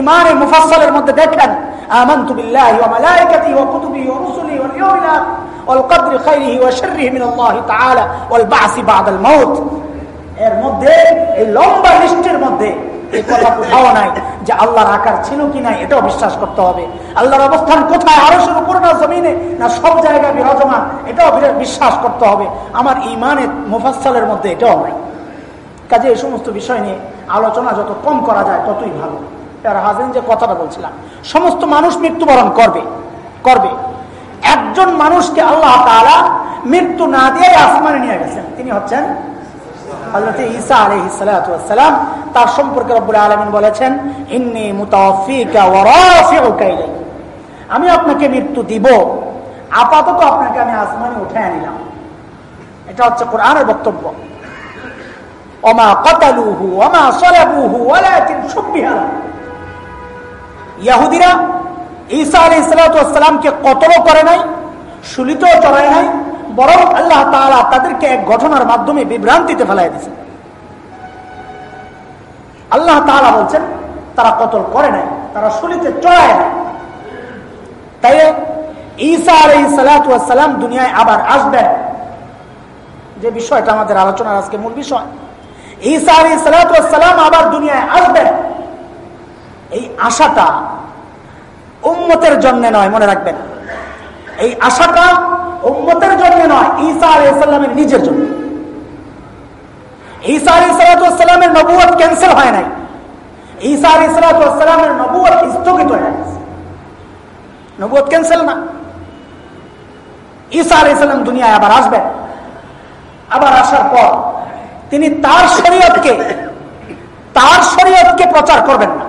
ইমানে মুফাসলের মধ্যে দেখেন آمنت بالله وملائكته وكتبه ورسله واليوم الآخر والقدر خيره وشره من الله تعالى والبعث بعد الموت এর মধ্যে এই লম্বা লিস্টের মধ্যে এই কথা কোথাও নাই যে আল্লাহর আকার ছিল কি নাই এটাও বিশ্বাস করতে হবে আল্লাহর অবস্থান কোথায় আরো শুরু করে না জমিনে না সব জায়গায় বিরাজমান এটাও বিশ্বাস করতে হবে আমার ইমানের মুফাসলের মধ্যে এটাও নাই কাজে এই সমস্ত বিষয় নিয়ে আলোচনা যত কম করা যায়, ততই ভালো। তারা হাজিন যে কথাটা বলছিলাম, সমস্ত মানুষ মৃত্যুবরণ করবে করবে। একজন মানুষকে আল্লাহ তাআলা মৃত্যু না দিয়ে আসমানে নিয়ে গেছেন। তিনি হচ্ছেন সালাম। তার সম্পর্কে বলেছেন আমি আপনাকে মৃত্যু দিব। আপাতত আপনাকে আমি আসমানে উঠে আনিলাম এটা হচ্ছে কোরআনের বক্তব্য। সালাতু আল্লাহ তাদেরকে এক ঘটনার মাধ্যমে বিভ্রান্তিতে ফেলাই দিয়েছেন। আল্লাহ তাআলা বলছেন, তারা কতল করে নাই, তারা শুলিতে চড়ায় নাই। তাই ঈসা সালাতু ওয়াস সালাম দুনিয়ায় আবার আসবেন? যে বিষয়টা আমাদের আলোচনার আজকে মূল বিষয়। ঈসা আলাইহিস সালাতু ওয়াস সালাম আবার দুনিয়ায় আসবেন এই আশাটা উম্মতের জন্য নয়, মনে রাখবেন। এই আশাটা উম্মতের জন্য নয়, ঈসা আলাইসাল্লামের নিজের জন্য। ঈসা আলাইসালামের নবুয়ত ক্যান্সেল হয় নাই। ঈসা আলাইসালামের নবুয়ত স্থগিত হয়ে গেছে। নবুয়ত ক্যান্সেল না। ঈসা আলাইসাল্লাম দুনিয়ায় আবার আসবেন আবার আসার পর তিনি তার শরীয়তকে তার শরীয়তকে প্রচার করবেন না।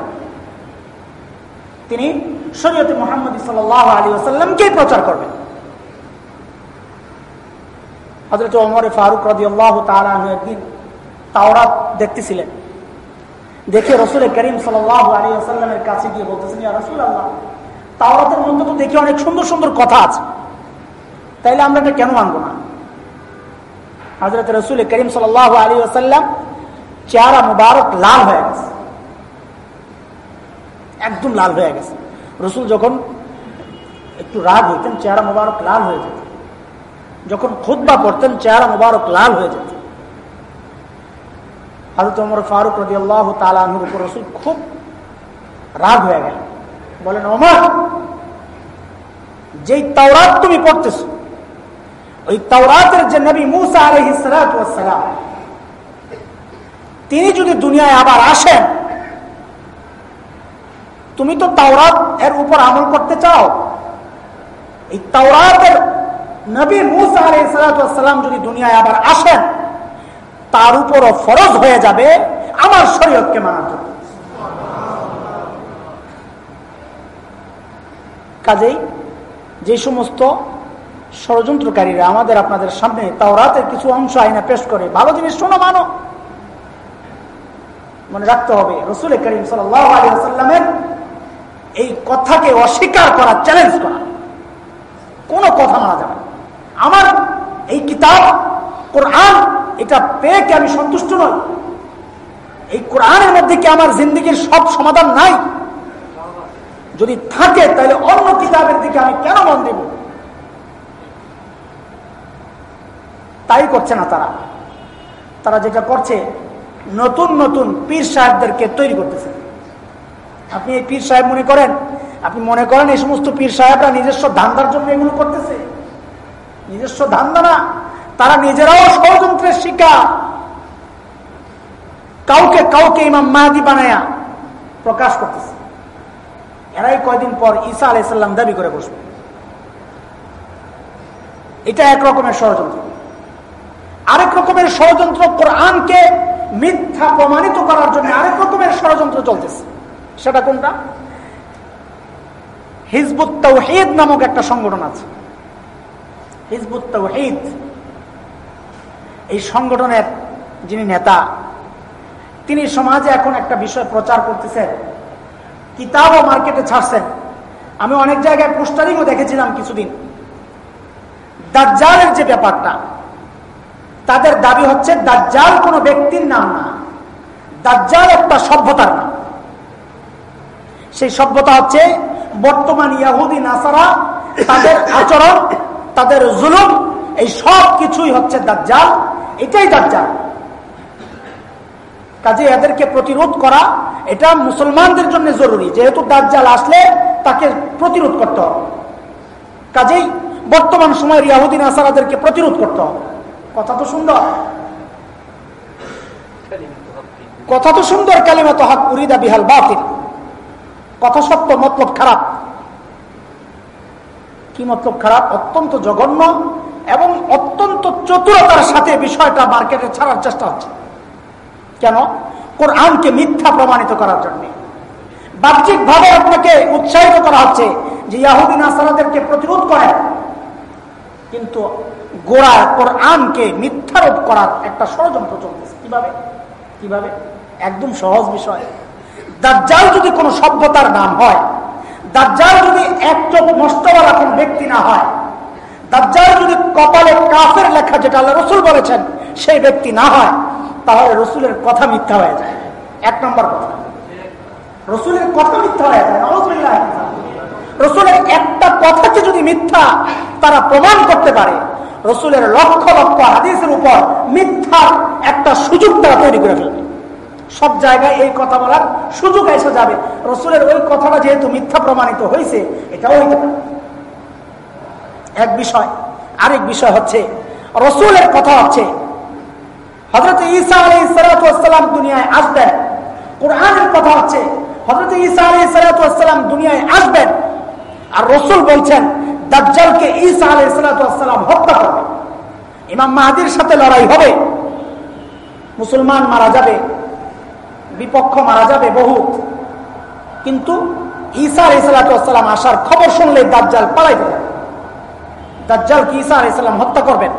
তিনি শরীয়তে মোহাম্মদ সাল আলী আসাল্লামকেই প্রচার করবেন। হজরত ওমর ফারুক রদি আল্লাহ তালু একদিন তাওরাত দেখতেছিলেন। দেখে রসুল করিম সাল আলী আসাল্লামের কাছে গিয়ে বলতেছেন রসুল আল্লাহ তাওরাতের মধ্যে তো দেখি অনেক সুন্দর সুন্দর কথা আছে। তাইলে আমরা এটা কেন মানবো না? হজরত রসুল করিম সাল আলী আসাল্লাম চেহারা মুবারক লাল হয়ে গেছে। একদম লাল হয়ে গেছে। রসুল যখন একটু রাগ হইতেন, চেহারা মুবারক লাল হয়ে যেত। যখন খুদ্া পড়তেন, চেহারা মুবারক লাল হয়ে যেত। হজরত ওমর ফারুক রদি আল্লাহ তালুর উপর রসুল খুব রাগ হয়ে গেল বলেন, ওমর, যেই তাওরাত তুমি পড়তেছ ওই তাওরাতের যে নবী মুসা আলহিসাম তিনি যদি দুনিয়ায় আবার আসেন, তুমি তো তাওরাত এর উপর আমল করতে চাও। এই তাওরাতের নবী মুসা আলাইসালাম যদি দুনিয়ায় আবার আসেন, তার উপরও ফরজ হয়ে যাবে আমার শরীয়তকে মানা কাজেই যে সমস্ত ষড়যন্ত্রকারীরা আমাদের আপনাদের সামনে তাও তাওরাতের কিছু অংশ আইনা পেশ করে। ভালো জিনিস শোনো, মানো। মনে রাখতে হবে, রসুল করিম সাল্লামের এই কথাকে অস্বীকার করা চ্যালেঞ্জ করা। কোন কথা মানা যাবে আমার এই কিতাব, কোরআন, এটা পেয়ে কি আমি সন্তুষ্ট নই? এই কোরআনের মধ্যে কি আমার জিন্দগির সব সমাধান নাই? যদি থাকে, তাহলে অন্য কিতাবের দিকে আমি কেন মন দেব? তাই করছে না তারা। তারা যেটা করছে, নতুন নতুন পীর সাহেবদেরকে তৈরি করতেছে। আপনি এই পীর সাহেব মনে করেন? আপনি মনে করেন এই সমস্ত পীর সাহেবরা নিজস্ব ধান্দার জন্য এগুলো করতেছে? নিজস্ব ধান্দা না। তারা নিজেরাও ষড়যন্ত্রের শিকার। কাউকে কাউকে ইমাম মাহাদি বানায়া প্রকাশ করতেছে। এরাই কয়দিন পর ঈসা আলাইসাল্লাম দাবি করে বসবে। এটা এক রকমের ষড়যন্ত্র। আরেক রকমের ষড়যন্ত্র কোরআনকে মিথ্যা প্রমাণিত করার জন্য আরেক রকমের ষড়যন্ত্র চলতেছে। সেটা কোনটা? হিজবুত নামক একটা সংগঠন আছে। হিজবুত এই সংগঠনের যিনি নেতা, তিনি সমাজে এখন একটা বিষয় প্রচার করতেছেন। কিতাবও মার্কেটে ছাড়ছেন। আমি অনেক জায়গায় পোস্টারিংও দেখেছিলাম কিছুদিন। দাজ্জালের যে ব্যাপারটা তাদের দাবি হচ্ছে দাজ্জাল কোনো ব্যক্তির নাম না। দাজ্জাল একটা সভ্যতার নাম। সেই সভ্যতা হচ্ছে বর্তমান ইয়াহুদি, নাসারা, তাদের আচরণ, তাদের জুলুম, এই সব কিছুই হচ্ছে দাজ্জাল। এটাই দাজ্জাল। কাজে এদেরকে প্রতিরোধ করা, এটা মুসলমানদের জন্য জরুরি। যেহেতু দাজ্জাল আসলে তাকে প্রতিরোধ করতে হবে। কাজেই বর্তমান সময়ের ইয়াহুদি, নাসারাদেরকে প্রতিরোধ করতে হবে। কথা তো সুন্দর। কথা তো সুন্দর, কালিমা তো হাত উরিদা বিহাল বাতিল। কথা সত্য, মতলব খারাপ। কি মতলব খারাপ? অত্যন্ত জঘন্য এবং অত্যন্ত চতুরতার সাথে বিষয়টা মার্কেটে ছাড়ার চেষ্টা হচ্ছে। কেন? কোরআনকে মিথ্যা প্রমাণিত করার জন্য। বাহ্যিক ভাবে আপনাকে উৎসাহিত করা হচ্ছে যে ইয়াহুদিন আসালাদেরকে প্রতিরোধ করে। কিন্তু গোড়া কোরআনকে মিথ্যারোপ করার একটা ষড়যন্ত্র চলতেছে। কীভাবে? কীভাবে? একদম সহজ বিষয়। দাজ্জাল যদি কোনো সভ্যতার নাম হয়, দাজ্জাল যদি এক চোখ নষ্টওয়ালা কোন ব্যক্তি না হয়, দাজ্জাল যদি কপালে কাফের লেখা যেটা আল্লাহ রসুল বলেছেন, সেই ব্যক্তি না হয়, তাহলে রসুলের কথা মিথ্যা হয়ে যায়। এক নম্বর কথা। রসুলের কথা মিথ্যা হয়ে যায়। রসুলের একটা কথাকে যদি মিথ্যা তারা প্রমাণ করতে পারে রসুলের লক্ষ লক্ষ হাদিসের উপর মিথ্যার একটা সুযোগ তারা তৈরি করে ফেলবে সব জায়গায় এই কথা বলার সুযোগ এসে যাবে। রসুলের ওই কথাটা যেহেতু মিথ্যা প্রমাণিত হয়েছে, এটাও হইতে পারে। এক বিষয়, আরেক বিষয় হচ্ছে, রসুলের কথা হচ্ছে হজরত ঈসা আলী সালাতাম দুনিয়ায় আসবেন। কোরআনের কথা হচ্ছে হজরত ঈসা আলী সালাতাম দুনিয়ায় আসবেন। আর রসুল বলছেন দাজ্জালকে ঈসা আলী সালাতাম হত্যা করবে। ইমাম মাহাদির সাথে লড়াই হবে। মুসলমান মারা যাবে। বিপক্ষ মারা যাবে বহুত কিন্তু ঈসা আলী সালাতাম আসার খবর শুনলে দাজ্জাল পালাই দেবে দাজ্জাল কি ঈসা আলী সাল্লাম হত্যা করবেন?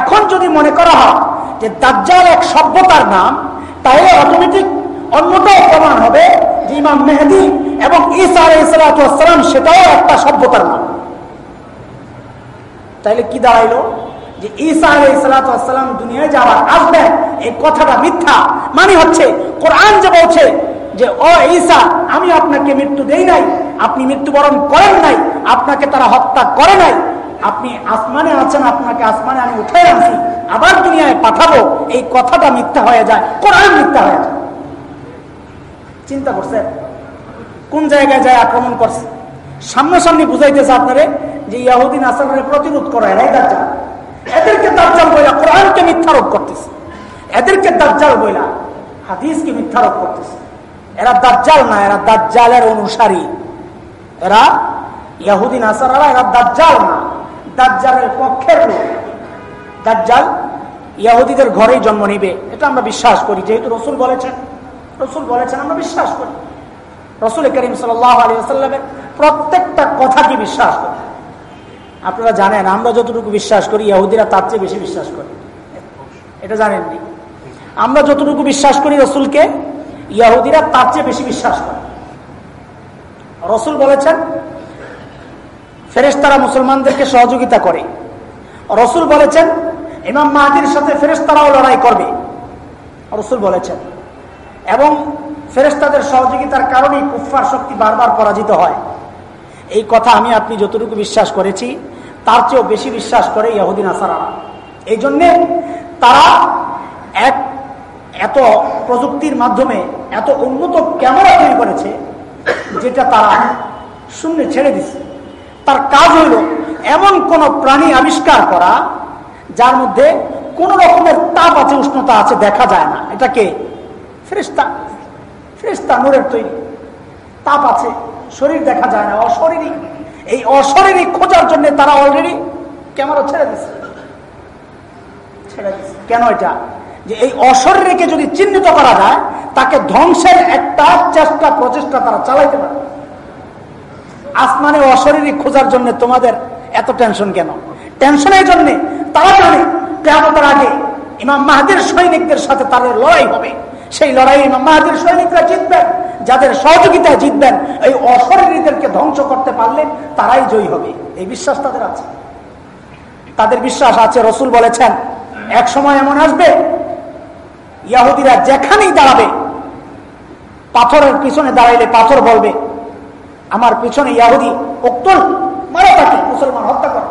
এখন যদি মনে করা হয় যে দাজ্জাল এক সভ্যতার নাম তাহলে অটোমেটিক অন্যটাও প্রমাণ হবে যে ইমাম মেহেদি এবং ঈসা আলাইসালাম সেটাও একটা সভ্যতার নাম তাইলে কি দাঁড়াইলো? যে ঈসা আলাইসালাম দুনিয়ায় যাওয়ার আসবেন এই কথাটা মিথ্যা। মানে হচ্ছে, কোরআন যে বলছে যে, ও ঈসা, আমি আপনাকে মৃত্যু দেই নাই, আপনি মৃত্যুবরণ করেন নাই, আপনাকে তারা হত্যা করে নাই, আপনি আসমানে আছেন, আপনাকে আসমানে আমি উঠে আনছি আবার দুনিয়ায় পাঠাবো। এই কথাটা মিথ্যা হয়ে যায়, কোরআন মিথ্যা হয়ে যায়। চিন্তা করছেন কোন জায়গায় যায় আক্রমণ করছে? সামনাসামনি বুঝাইতেছে আপনারে যে ইয়াহুদিন আসামের প্রতিরোধ করে এরাই দাজ্জাল। এদেরকে দাজ্জাল বইলা কোরআনকে মিথ্যারোপ করতেছে। এদেরকে দাজ্জাল বইলা হাদিসকে মিথ্যারোপ করতেছে। এরা দাজ্জাল না, এরা দাজ্জালের অনুসারী। এরা ইয়াহুদিন আসারা এরা দাজ্জাল না। দাজ্জালের পক্ষের লোক। দাজ্জাল ইয়াহুদিদের ঘরেই জন্ম নিবে, এটা আমরা বিশ্বাস করি। যেহেতু রসুল বলেছেন রসুল বলেছেন, আমরা বিশ্বাস করি। রসুল করিম সাল্লামের প্রত্যেকটা কথাকে বিশ্বাস করি। আপনারা জানেন, আমরা যতটুকু বিশ্বাস করি, ইহুদিরা তার চেয়ে বেশি বিশ্বাস করি। এটা জানেননি? আমরা যতটুকু বিশ্বাস করি রসুলকে ইয়াহুদিরা তার চেয়ে বেশি বিশ্বাস করে। রসুল বলেছেন ফেরেস্তারা মুসলমানদেরকে সহযোগিতা করে। রসুল বলেছেন, ইমাম মাহাদির সাথে ফেরেস্তারাও লড়াই করবে। রসুল বলেছেন এবং ফেরেস্তাদের সহযোগিতার কারণেই কুফার শক্তি বারবার পরাজিত হয়। এই কথা আমি আপনি যতটুকু বিশ্বাস করেছি, তার চেয়েও বেশি বিশ্বাস করে ইয়াহুদিন আসারা এই জন্যে তারা এক এত প্রযুক্তির মাধ্যমে এত উন্নত ক্যামেরা তৈরি করেছে, যেটা তারা শূন্য ছেড়ে দিচ্ছে তার কাজ হইল এমন কোন প্রাণী আবিষ্কার করা, যার মধ্যে কোন রকমের তাপ আছে, উষ্ণতা আছে, দেখা যায় না। এটাকে ফ্রেস্তা ফ্রেস্তা নোরের তৈরি। তাপ আছে, শরীর দেখা যায় না অশরীরই এই অশরীরই খোঁজার জন্য তারা অলরেডি ক্যামেরা ছেড়ে দিচ্ছে ছেড়ে কেন এটা? যে এই অশরীরকে যদি চিহ্নিত করা যায়, তাকে ধ্বংসের একটা চেষ্টা, প্রচেষ্টা তারা চালাইতে পারে। আসমানে অশরীরী খোঁজার জন্য তোমাদের এত টেনশন কেন? টেনশনের জন্যে তারা জানে কেমতের আগে ইমাম মাহাদের সৈনিকদের সাথে তাদের লড়াই হবে। সেই লড়াই ইমাম মাহাদের সৈনিকরা জিতবেন, যাদের সহযোগিতায় জিতবেন, এই অশরীরীদেরকে ধ্বংস করতে পারলে তারাই জয়ী হবে। এই বিশ্বাস তাদের আছে। তাদের বিশ্বাস আছে, রসুল বলেছেন, এক সময় এমন আসবে, ইয়াহুদিরা যেখানেই দাঁড়াবে, পাথরের পিছনে দাঁড়াইলে পাথর বলবে, আমার পিছনে ইয়াহুদি, উক্তল, মারা থাকে মুসলমান হত্যা করে।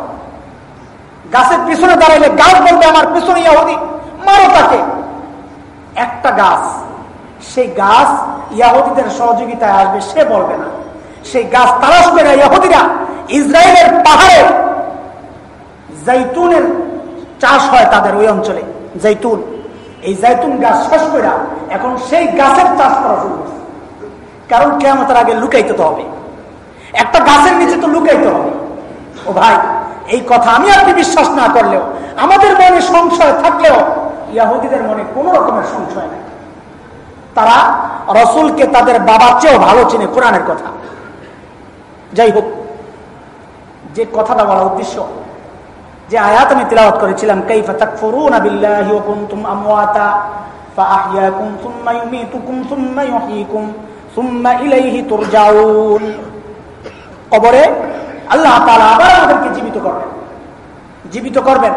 গাছের পিছনে দাঁড়াইলে গাছ বলবে, আমার পিছনে ইয়াহুদি, মারো তাকে। একটা গাছ, সেই গাছ ইয়াহুদিদের সহযোগিতায় আসবে, সে বলবে না। সেই গাছ তালাশ না, ইয়াহুদিরা ইসরায়েলের পাহাড়ে। জৈতুনের চাষ হয় তাদের ওই অঞ্চলে, জৈতুন। এই জৈতুন গাছ শেষ করে এখন সেই গাছের চাষ করা শুরু করছে। কারণ কেমতের আগে লুকাইতে তো হবে। একটা গাছের নিচে তো লুকাইতে হবে। ও ভাই, এই কথা আমি আপনি বিশ্বাস না করলেও, আমাদের মনে সংশয় থাকলেও ইয়াহুদিদের মনে কোন রকমের সংশয় নেই তারা রসুলকে তাদের বাবার চেয়েও ভালো চিনে কোরআনের কথা। যাই হোক, যে কথাটা বলার উদ্দেশ্য, যে আয়াত আমি তিলাওয়াত করেছিলাম, কাইফা তাকফুরুনা বিল্লাহি ওয়া জীবিত করবেন।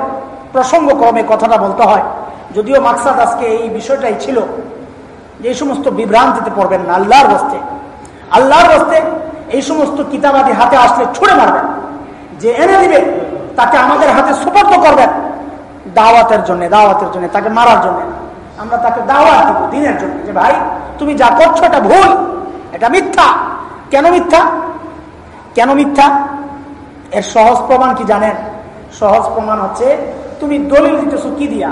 প্রসঙ্গ ক্রমে কথাটা বলতে হয় যদিও মাকসাদ আজকে এই বিষয়টাই ছিল যে এই সমস্ত বিভ্রান্তিতে পড়বেন না, আল্লাহর বস্তে আল্লাহর বস্তে এই সমস্ত কিতাবাদি হাতে আসলে ছুড়ে মারবেন। যে এনে দিবে, তাকে আমাদের হাতে সুপর্দ করবেন দাওয়াতের জন্য দাওয়াতের জন্য, তাকে মারার জন্য। আমরা তাকে দাওয়াত দিব দিনের জন্য যে, ভাই, তুমি যা করছ এটা ভুল, এটা মিথ্যা। কেন মিথ্যা? কেন মিথ্যা? এর সহজ প্রমাণ কি জানেন? সহজ প্রমাণ হচ্ছে, তুমি দলিল দিতেছ কি দিয়া?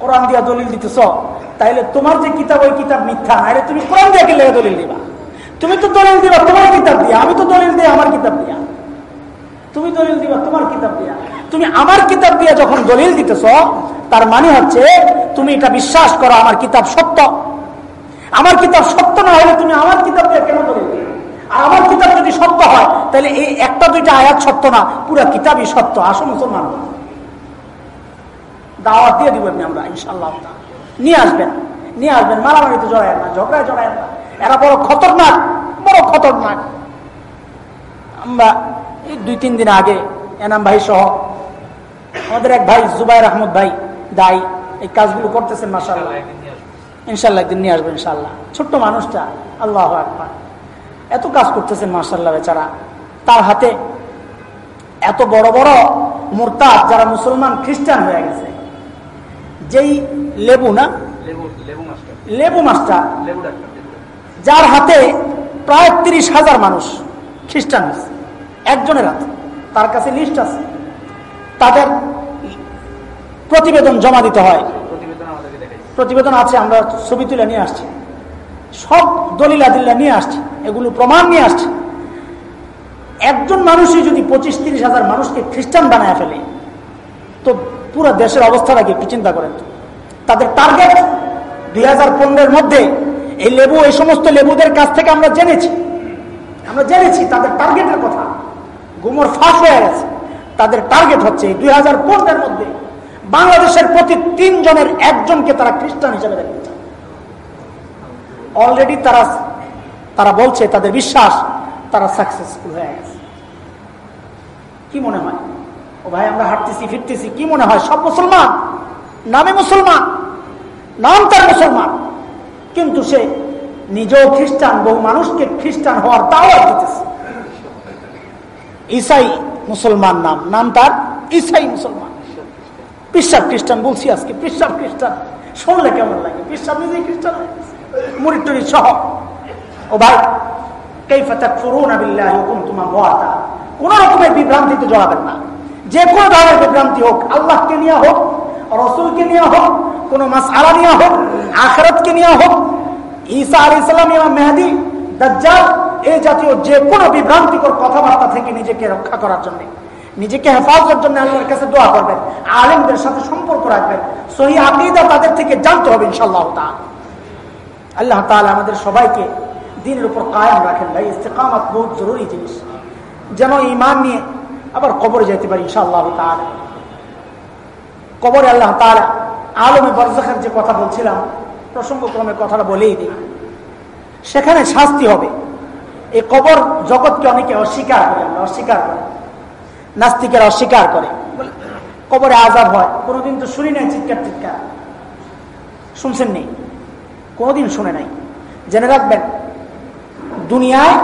কোরআন দিয়া দলিল দিতেছ, তাইলে তোমার যে কিতাব, ওই কিতাব মিথ্যা না তুমি কোরআন দিয়ে কে লেগে দলিল দিবা। তুমি তো দলিল দিবা, তোমার কিতাব দিয়া, আমি তো দলিল দিই আমার কিতাব দিয়া। তুমি দলিল দিবা, তোমার কিতাব দিয়া। তুমি আমার কিতাব দিয়া যখন দলিল দিতেছ, তার মানে হচ্ছে তুমি এটা বিশ্বাস করো, আমার কিতাব সত্য। আমার কিতাব সত্য না হলে তুমি আমার কিতাব দিয়ে কেন দলিল আর আমার কিতাব যদি সত্য হয় তাহলে এই একটা দুইটা আয়াত সত্য না, পুরা কিতাবই সত্য আসো মুসলমান। দাওয়াত দিয়ে দিব আমরা ইনশাল্লাহ নিয়ে আসবেন নিয়ে আসবেন মারামারিতে জড়ায় না ঝগড়ায় জড়ায় না। এরা বড় খতরনাক বড় খতরনাক। আমরা দুই তিন দিন আগে এনাম ভাই সহ আমাদের এক ভাই জুবাইর আহমদ ভাই দাই এই কাজগুলো করতেছেন মাসাল্লাহ ইনশাল্লাহ একদিন নিয়ে আসবেন ইনশাল্লাহ ছোট্ট মানুষটা আল্লাহ আকবার। এত কাজ করতেছেন মাসাল্লাহ বেচারা। তার হাতে এত বড় বড় মোরতাদ যারা মুসলমান খ্রিস্টান হয়ে গেছে। যেই লেবু না? লেবু মাস্টার যার হাতে প্রায় তিরিশ হাজার মানুষ খ্রিস্টান একজনের হাতে। তার কাছে লিস্ট আছে। তাদের প্রতিবেদন জমা দিতে হয়। প্রতিবেদন আছে আমরা ছবি তুলে নিয়ে আসছি। সব দলিল আদিল্লা নিয়ে আসছি। এগুলো প্রমাণ নিয়ে আসছি। একজন মানুষই যদি পঁচিশ তিরিশ হাজার মানুষকে খ্রিস্টান বানায় ফেলে তো পুরো দেশের অবস্থাটা কি একটু চিন্তা করেন। তাদের টার্গেট দুই হাজার মধ্যে এই লেবু, এই সমস্ত লেবুদের কাছ থেকে আমরা জেনেছি। আমরা জেনেছি তাদের টার্গেটের কথা। গুমর ফাঁস হয়ে গেছে। তাদের টার্গেট হচ্ছে দুই হাজার পনেরোর মধ্যে বাংলাদেশের প্রতি তিনজনের একজনকে তারা খ্রিস্টান হিসেবে দেখতে চায়। অলরেডি তারা তারা বলছে, তাদের বিশ্বাস, তারা সাকসেসফুল হয়ে গেছে। কি মনে হয়? ও ভাই, আমরা হাঁটতেছি, ফিরতেছি। কি মনে হয়? সব মুসলমান? নামে মুসলমান? নাম তার মুসলমান? কিন্তু সে নিজেও খ্রিস্টান, বহু মানুষকে খ্রিস্টান হওয়ার দাওয়াত দিতেছে। ইসাই মুসলমান নাম। নাম তার? ইসাই মুসলমান। পিসাব খ্রিস্টান, বলছি আজকে পিসাব খ্রিস্টান। শুনলে কেমন লাগে? পিসাব নিজেই খ্রিস্টান মুড়ি টুরি সহ। ও ভাই কোন রকমের বিভ্রান্তিতে জড়াবেন না। যে কোনো ধরনের বিভ্রান্তি হোক, আল্লাহকে নিয়ে হোক, রসুলকে নিয়ে হোক, কোন মাস আলা নিয়ে হোক, আখরতকে নিয়ে হোক, ঈসা আলী ইসলাম এবং মেহাদি, দাজ্জাল এই জাতীয় যে কোনো বিভ্রান্তিকর কথাবার্তা থেকে নিজেকে রক্ষা করার জন্য, নিজেকে হেফাজতের জন্য আল্লাহর কাছে দোয়া করবেন, আলেমদের সাথে সম্পর্ক রাখবেন, সহি আকিদা তাদের থেকে জানতে হবে ইনশাল্লাহ আল্লাহ তাহলে আমাদের সবাইকে দিনের উপর কায়েম রাখেন ভাই ইস্তেকামাত বহুত জরুরি জিনিস। যেন ইমান নিয়ে আবার কবরে যেতে পারি, ইনশাআল্লাহ তাহলে কবরে আল্লাহ তাহলে আলমে বরজাখের যে কথা বলছিলাম, প্রসঙ্গক্রমে কথাটা বলেই দিই সেখানে শাস্তি হবে। এই কবর জগৎকে অনেকে অস্বীকার করে অস্বীকার করে, নাস্তিকেরা অস্বীকার করে। কবরে আজাব হয়, কোনোদিন তো শুনি নাই চিৎকার চিৎকার শুনছেন নেই কোনোদিন শুনে নাই। জেনে রাখবেন, দুনিয়ায়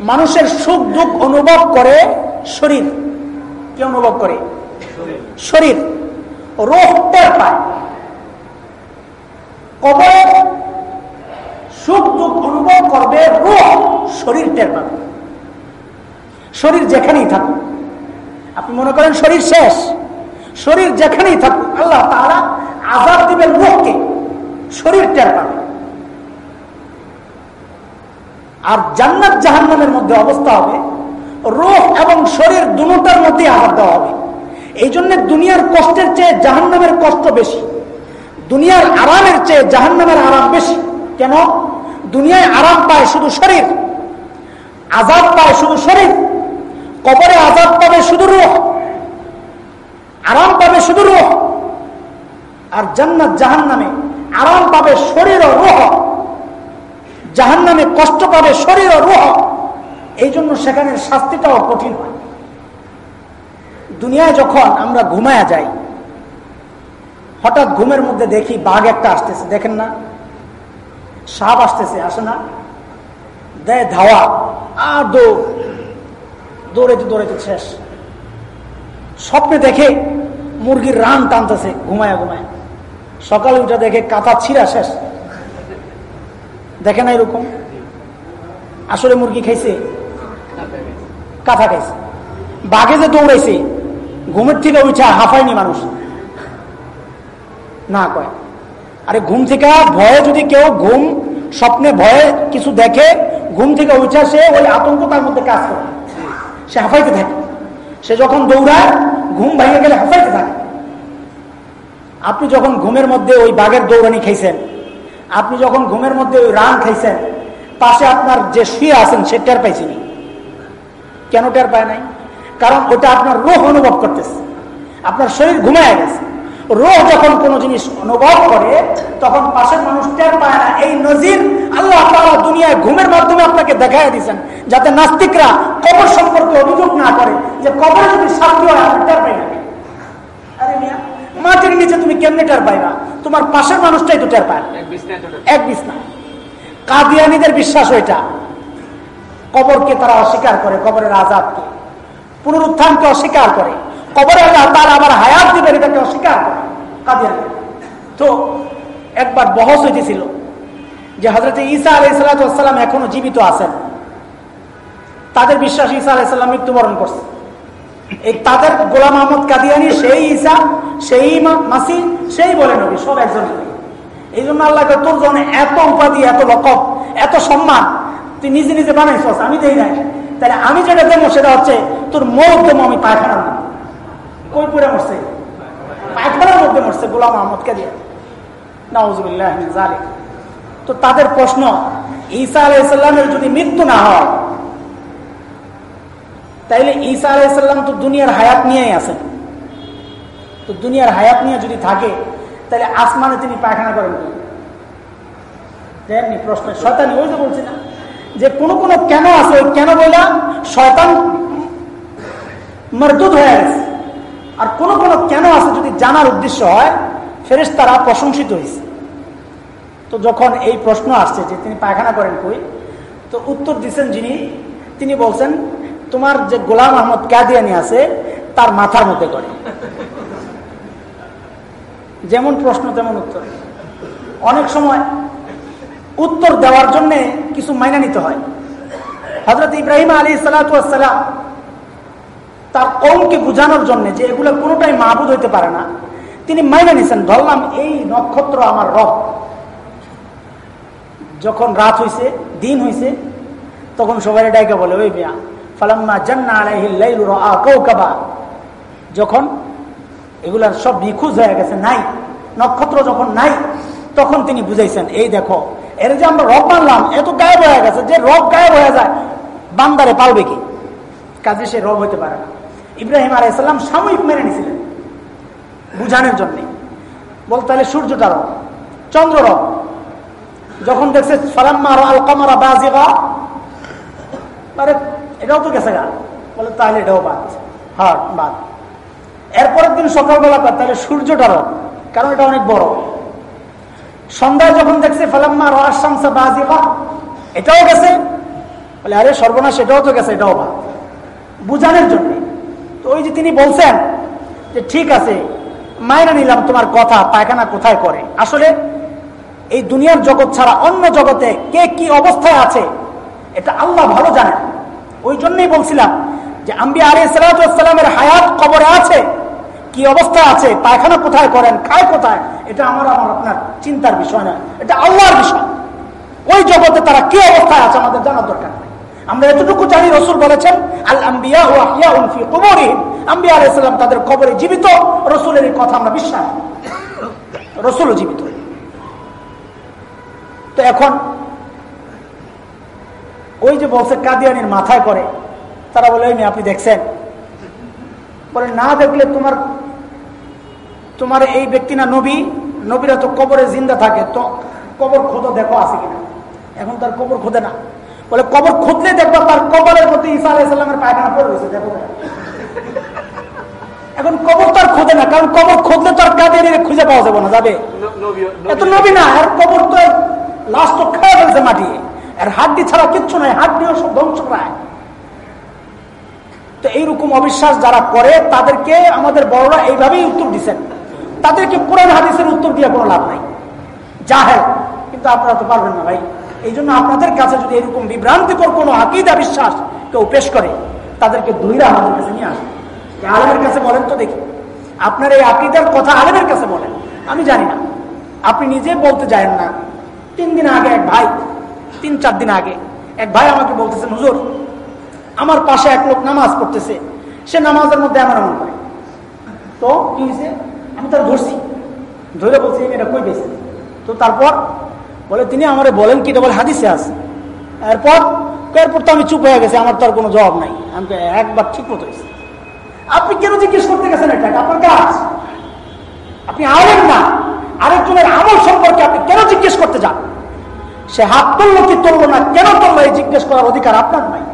মানুষের সুখ দুঃখ অনুভব করে শরীর। কে অনুভব করে? শরীর। রোগ টের পায়। কবে সুখ দুঃখ অনুভব করবে, রোগ শরীর টের পাবে। শরীর যেখানেই থাকুক। আপনি মনে করেন শরীর শেষ? শরীর যেখানেই থাকুক, আল্লাহ তারা আজাদ দিবেন রোগকে। শরীর টের পাবে। আর জান্নাত জাহান্নামের মধ্যে অবস্থা হবে। রোহ এবং শরীর দুটার মধ্যে আঘাত দেওয়া হবে। এই জন্য দুনিয়ার কষ্টের চেয়ে জাহান্নামের কষ্ট বেশি। দুনিয়ার আরামের চেয়ে জাহান্নামের আরাম বেশি। কেন? দুনিয়ায় আরাম পায় শুধু শরীর। আজাদ পায় শুধু শরীর। কবরে আজাদ পাবে শুধু রোহ। আরাম পাবে শুধু রোহ। আর জান্নাত জাহান নামে আরাম পাবে শরীর ও রোহ। জাহান নামে কষ্ট পাবে শরীর রোহ। এই জন্য সেখানে শাস্তিটাও কঠিন হয়। দুনিয়ায় যখন আমরা ঘুমায়া যাই, হঠাৎ ঘুমের মধ্যে দেখি বাঘ একটা আসতেছে, দেখেন না? সাপ আসতেছে, আসে না? দেয় ধাওয়া, আর দৌড়। দৌড়েতে দৌড়েতে শেষ। স্বপ্নে দেখে মুরগির রান টানতেছে, ঘুমায় ঘুমায়। সকালে উঠে দেখে কাঁথা ছিঁড়া শেষ। দেখে না এরকম? আসলে মুরগি খাইছে? কাঁথা খাইছে। বাঘে যে দৌড়াইছে, ঘুমের থেকে উঠা হাফায়নি মানুষ। না কয়। আরে ঘুম থেকে ভয়ে যদি কেউ ঘুম, স্বপ্নে ভয়ে কিছু দেখে, ঘুম থেকে উঠা সে ওই আতঙ্ক তার মধ্যে কাজ করে। সে হাফাইতে থাকে। সে যখন দৌড়ায়, ঘুম ভেঙে গেলে হাফাইতে থাকে। আপনি যখন ঘুমের মধ্যে ওই বাঘের দৌড়ানি খাইছেন আপনি যখন ঘুমের মধ্যে ওই রান খাইছেন, পাশে আপনার যে শুয়ে আছেন, সে টের পাইছেনি কেন টের পায় নাই? কারণ ওটা আপনার রোহ অনুভব করতেছে। আপনার শরীর ঘুমায় গেছে। রোহ যখন কোনো জিনিস অনুভব করে, তখন পাশের মানুষ টের পায় না। এই নজির আল্লাহ তালা দুনিয়ায় ঘুমের মাধ্যমে আপনাকে দেখাই দিয়েছেন, যাতে নাস্তিকরা কবর সম্পর্কে অভিযোগ না করে যে কবর যদি সাক্ষী হয়, আপনি টের পাই না মাটির নিচে তুমি কেমনে টের পাইবা? তোমার পাশের মানুষটাই তো টের পায় এক বিছনা। কাদিয়ানিদের বিশ্বাস ওইটা। কবরকে তারা অস্বীকার করে কবরের আজাদকে পুনরুত্থানকে অস্বীকার করে। কবরে তার আবার হায়াত দিবেন এটাকে অস্বীকার করে কাদিয়ানি। তো একবার বহস হইতেছিল যে হজরত ঈসা আলাই সালাম এখনও জীবিত আছেন। তাদের বিশ্বাস ঈসা আলাইসাল্লাম মৃত্যুবরণ করছে। এই তাদের গোলাম আহমদ কাদিয়ানি সেই ঈসা, সেই মাসি, সেই বলে নবী, সব একজন এই জন্য আল্লাহকে তোর জন্য এত উপাধি, এত লকব এত সম্মান তুই নিজে নিজে বানাইছস, আমি দেই নাই। তাহলে আমি যেটা দেবো সেটা হচ্ছে তোর মোর দেবো আমি পায়খানা মধ্যে কই পড়ে মরছে? পায়খানার মধ্যে মরছে গোলাম আহমদ কাদিয়া নওয়াজুবিল্লাহ জালিক তো তাদের প্রশ্ন, ঈসা আলাইসাল্লামের যদি মৃত্যু না হয় তাইলে ঈসা আলাইসাল্লাম তো দুনিয়ার হায়াত নিয়েই আছেন। তো দুনিয়ার হায়াত নিয়ে যদি থাকে তাহলে আসমানে তিনি পায়খানা করেন কি প্রশ্ন, শয়তানি ওই তো বলছি না, যে কোনো কোনো কেন আছে, ওই কেন বললাম শয়তান মরদুদ হয়ে গেছে। আর কোন কোন কেন আছে যদি জানার উদ্দেশ্য হয় ফেরেস তারা প্রশংসিত হয়েছে তো যখন এই প্রশ্ন আসছে যে তিনি পায়খানা করেন কই, তো উত্তর দিচ্ছেন যিনি, তিনি বলছেন তোমার যে গোলাম আহমদ কাদিয়ানি আছে, তার মাথার মধ্যে করে। যেমন প্রশ্ন, তেমন উত্তর। অনেক সময় উত্তর দেওয়ার জন্য কিছু মাইনা নিতে হয়। হজরত ইব্রাহিম আলী সালাতাম তার কমকে বুঝানোর জন্য যে এগুলো কোনোটাই মাহবুদ হইতে পারে না, তিনি মাইনা নিছেন, ধরলাম এই নক্ষত্র আমার রব। যখন রাত হইছে, দিন হইছে, তখন সবাই ডাইকে বলে, ওই বিয়া যখন এগুলার সব নিখুঁজ হয়ে গেছে, নাই, নক্ষত্র যখন নাই, তখন তিনি বুঝাইছেন, এই দেখো, এর যে আমরা রব মানলাম এত গায়েব হয়ে গেছে, যে রব গায়েব হয়ে যায়, বান্দারে পালবে কি? কাজে সে রব হইতে পারে না। ইব্রাহিম আলাইসাল্লাম সাময়িক মেনে নিছিলেন, বুঝানোর জন্য। বল তাহলে সূর্যটা রব, চন্দ্র রব। যখন দেখছে, ফালাম্মা আল কমারা বাজিবা আরে এটাও তো গেছে গা। বলে, তাহলে এটাও বাদ। হ্যাঁ বাদ। এরপরের দিন সকালবেলা পায় তাহলে সূর্যটা রব কারণ এটা অনেক বড়। সন্ধ্যায় যখন দেখছে, ফালাম্মা রাশামসা বাজিবা এটাও গেছে। বলে, আরে, সর্বনাশ, এটাও তো গেছে, এটাও বাদ। বুঝানোর জন্য। তো ওই যে তিনি বলছেন যে, ঠিক আছে, মাইনা নিলাম তোমার কথা, পায়খানা কোথায় করে? আসলে এই দুনিয়ার জগৎ ছাড়া অন্য জগতে কে কি অবস্থায় আছে, এটা আল্লাহ ভালো জানেন। ওই জন্যই বলছিলাম যে আম্বি আলী সালামের হায়াত কবরে আছে? কি অবস্থা আছে? পায়খানা কোথায় করেন? খায় কোথায়? এটা আমার আমার আপনার চিন্তার বিষয় না। এটা আল্লাহর বিষয়। ওই জগতে তারা কি অবস্থায় আছে আমাদের জানার দরকার নেই। আমরা এতটুকু জানি রসুল বলেছেন, আল আম্বিয়া তাদের কবরে জীবিত। রসুলের এই কথা আমরা বিশ্বাস রসুলও জীবিত। তো এখন ওই যে বলছে কাদিয়ানির মাথায় করে তারা বলে ওই আপনি দেখছেন? বলে না দেখলে তোমার তোমার এই ব্যক্তি না নবী? নবীরা তো কবরে জিন্দা থাকে তো কবর খোঁজো দেখো আছে কিনা? এখন তার কবর খোঁজে না। বলে কবর খুঁজলে দেখব তার কবরের মধ্যে ঈসা আলাইসাল্লামের পায়খানা পড়ে রয়েছে দেখো এখন কবর তার খোঁজে না কারণ কবর খুঁজলে তো আর কাদের খুঁজে পাওয়া যাবে না যাবে? এত নবী না আর কবর তো লাশ তো খেয়ে ফেলছে মাটি আর হাড্ডি ছাড়া কিচ্ছু নাই হাড্ডিও সব ধ্বংস প্রায় তো এইরকম অবিশ্বাস যারা করে, তাদেরকে আমাদের বড়রা এইভাবেই উত্তর দিচ্ছেন তাদেরকে কোরআন হাদিসের উত্তর দিয়ে কোনো লাভ নাই। জাহেল, কিন্তু আপনারা তো পারবেন না ভাই। এই জন্য আপনাদের কাছে যদি এরকম বিভ্রান্তিকর কোনো আকিদা, বিশ্বাস কেউ পেশ করে, তাদেরকে দুইরা আমাদের কাছে নিয়ে আসবে আলেমের কাছে বলেন তো দেখি। আপনার এই আকিদার কথা আলেমের কাছে বলেন। আমি জানি না। আপনি নিজে বলতে যায়েন না। তিন দিন আগে এক ভাই তিন, চার দিন আগে। এক ভাই আমাকে বলতেছেন, হুজুর, আমার পাশে এক লোক নামাজ পড়তেছে। সে নামাজের মধ্যে এমন এমন করে। তো কি হয়েছে আমি তার ধরছি। ধরে বলছি এটা কই পেয়েছে তো তারপর বলে, তিনি আমারে বলেন কি বলে হাদিসে আছে। এরপর এরপর তো আমি চুপ হয়ে গেছি, আমার তো আর কোনো জবাব নাই। আমি একবার ঠিক মতো হয়েছে আপনি কেন জিজ্ঞেস করতে গেছেন এটা? আপনার কাজ। আপনি আলেন না। আরেকজনের আমল সম্পর্কে আপনি কেন জিজ্ঞেস করতে যান? সে হাত তুললো, কি তুললো না, কেন তুললো, এই জিজ্ঞেস করার অধিকার আপনার নাই।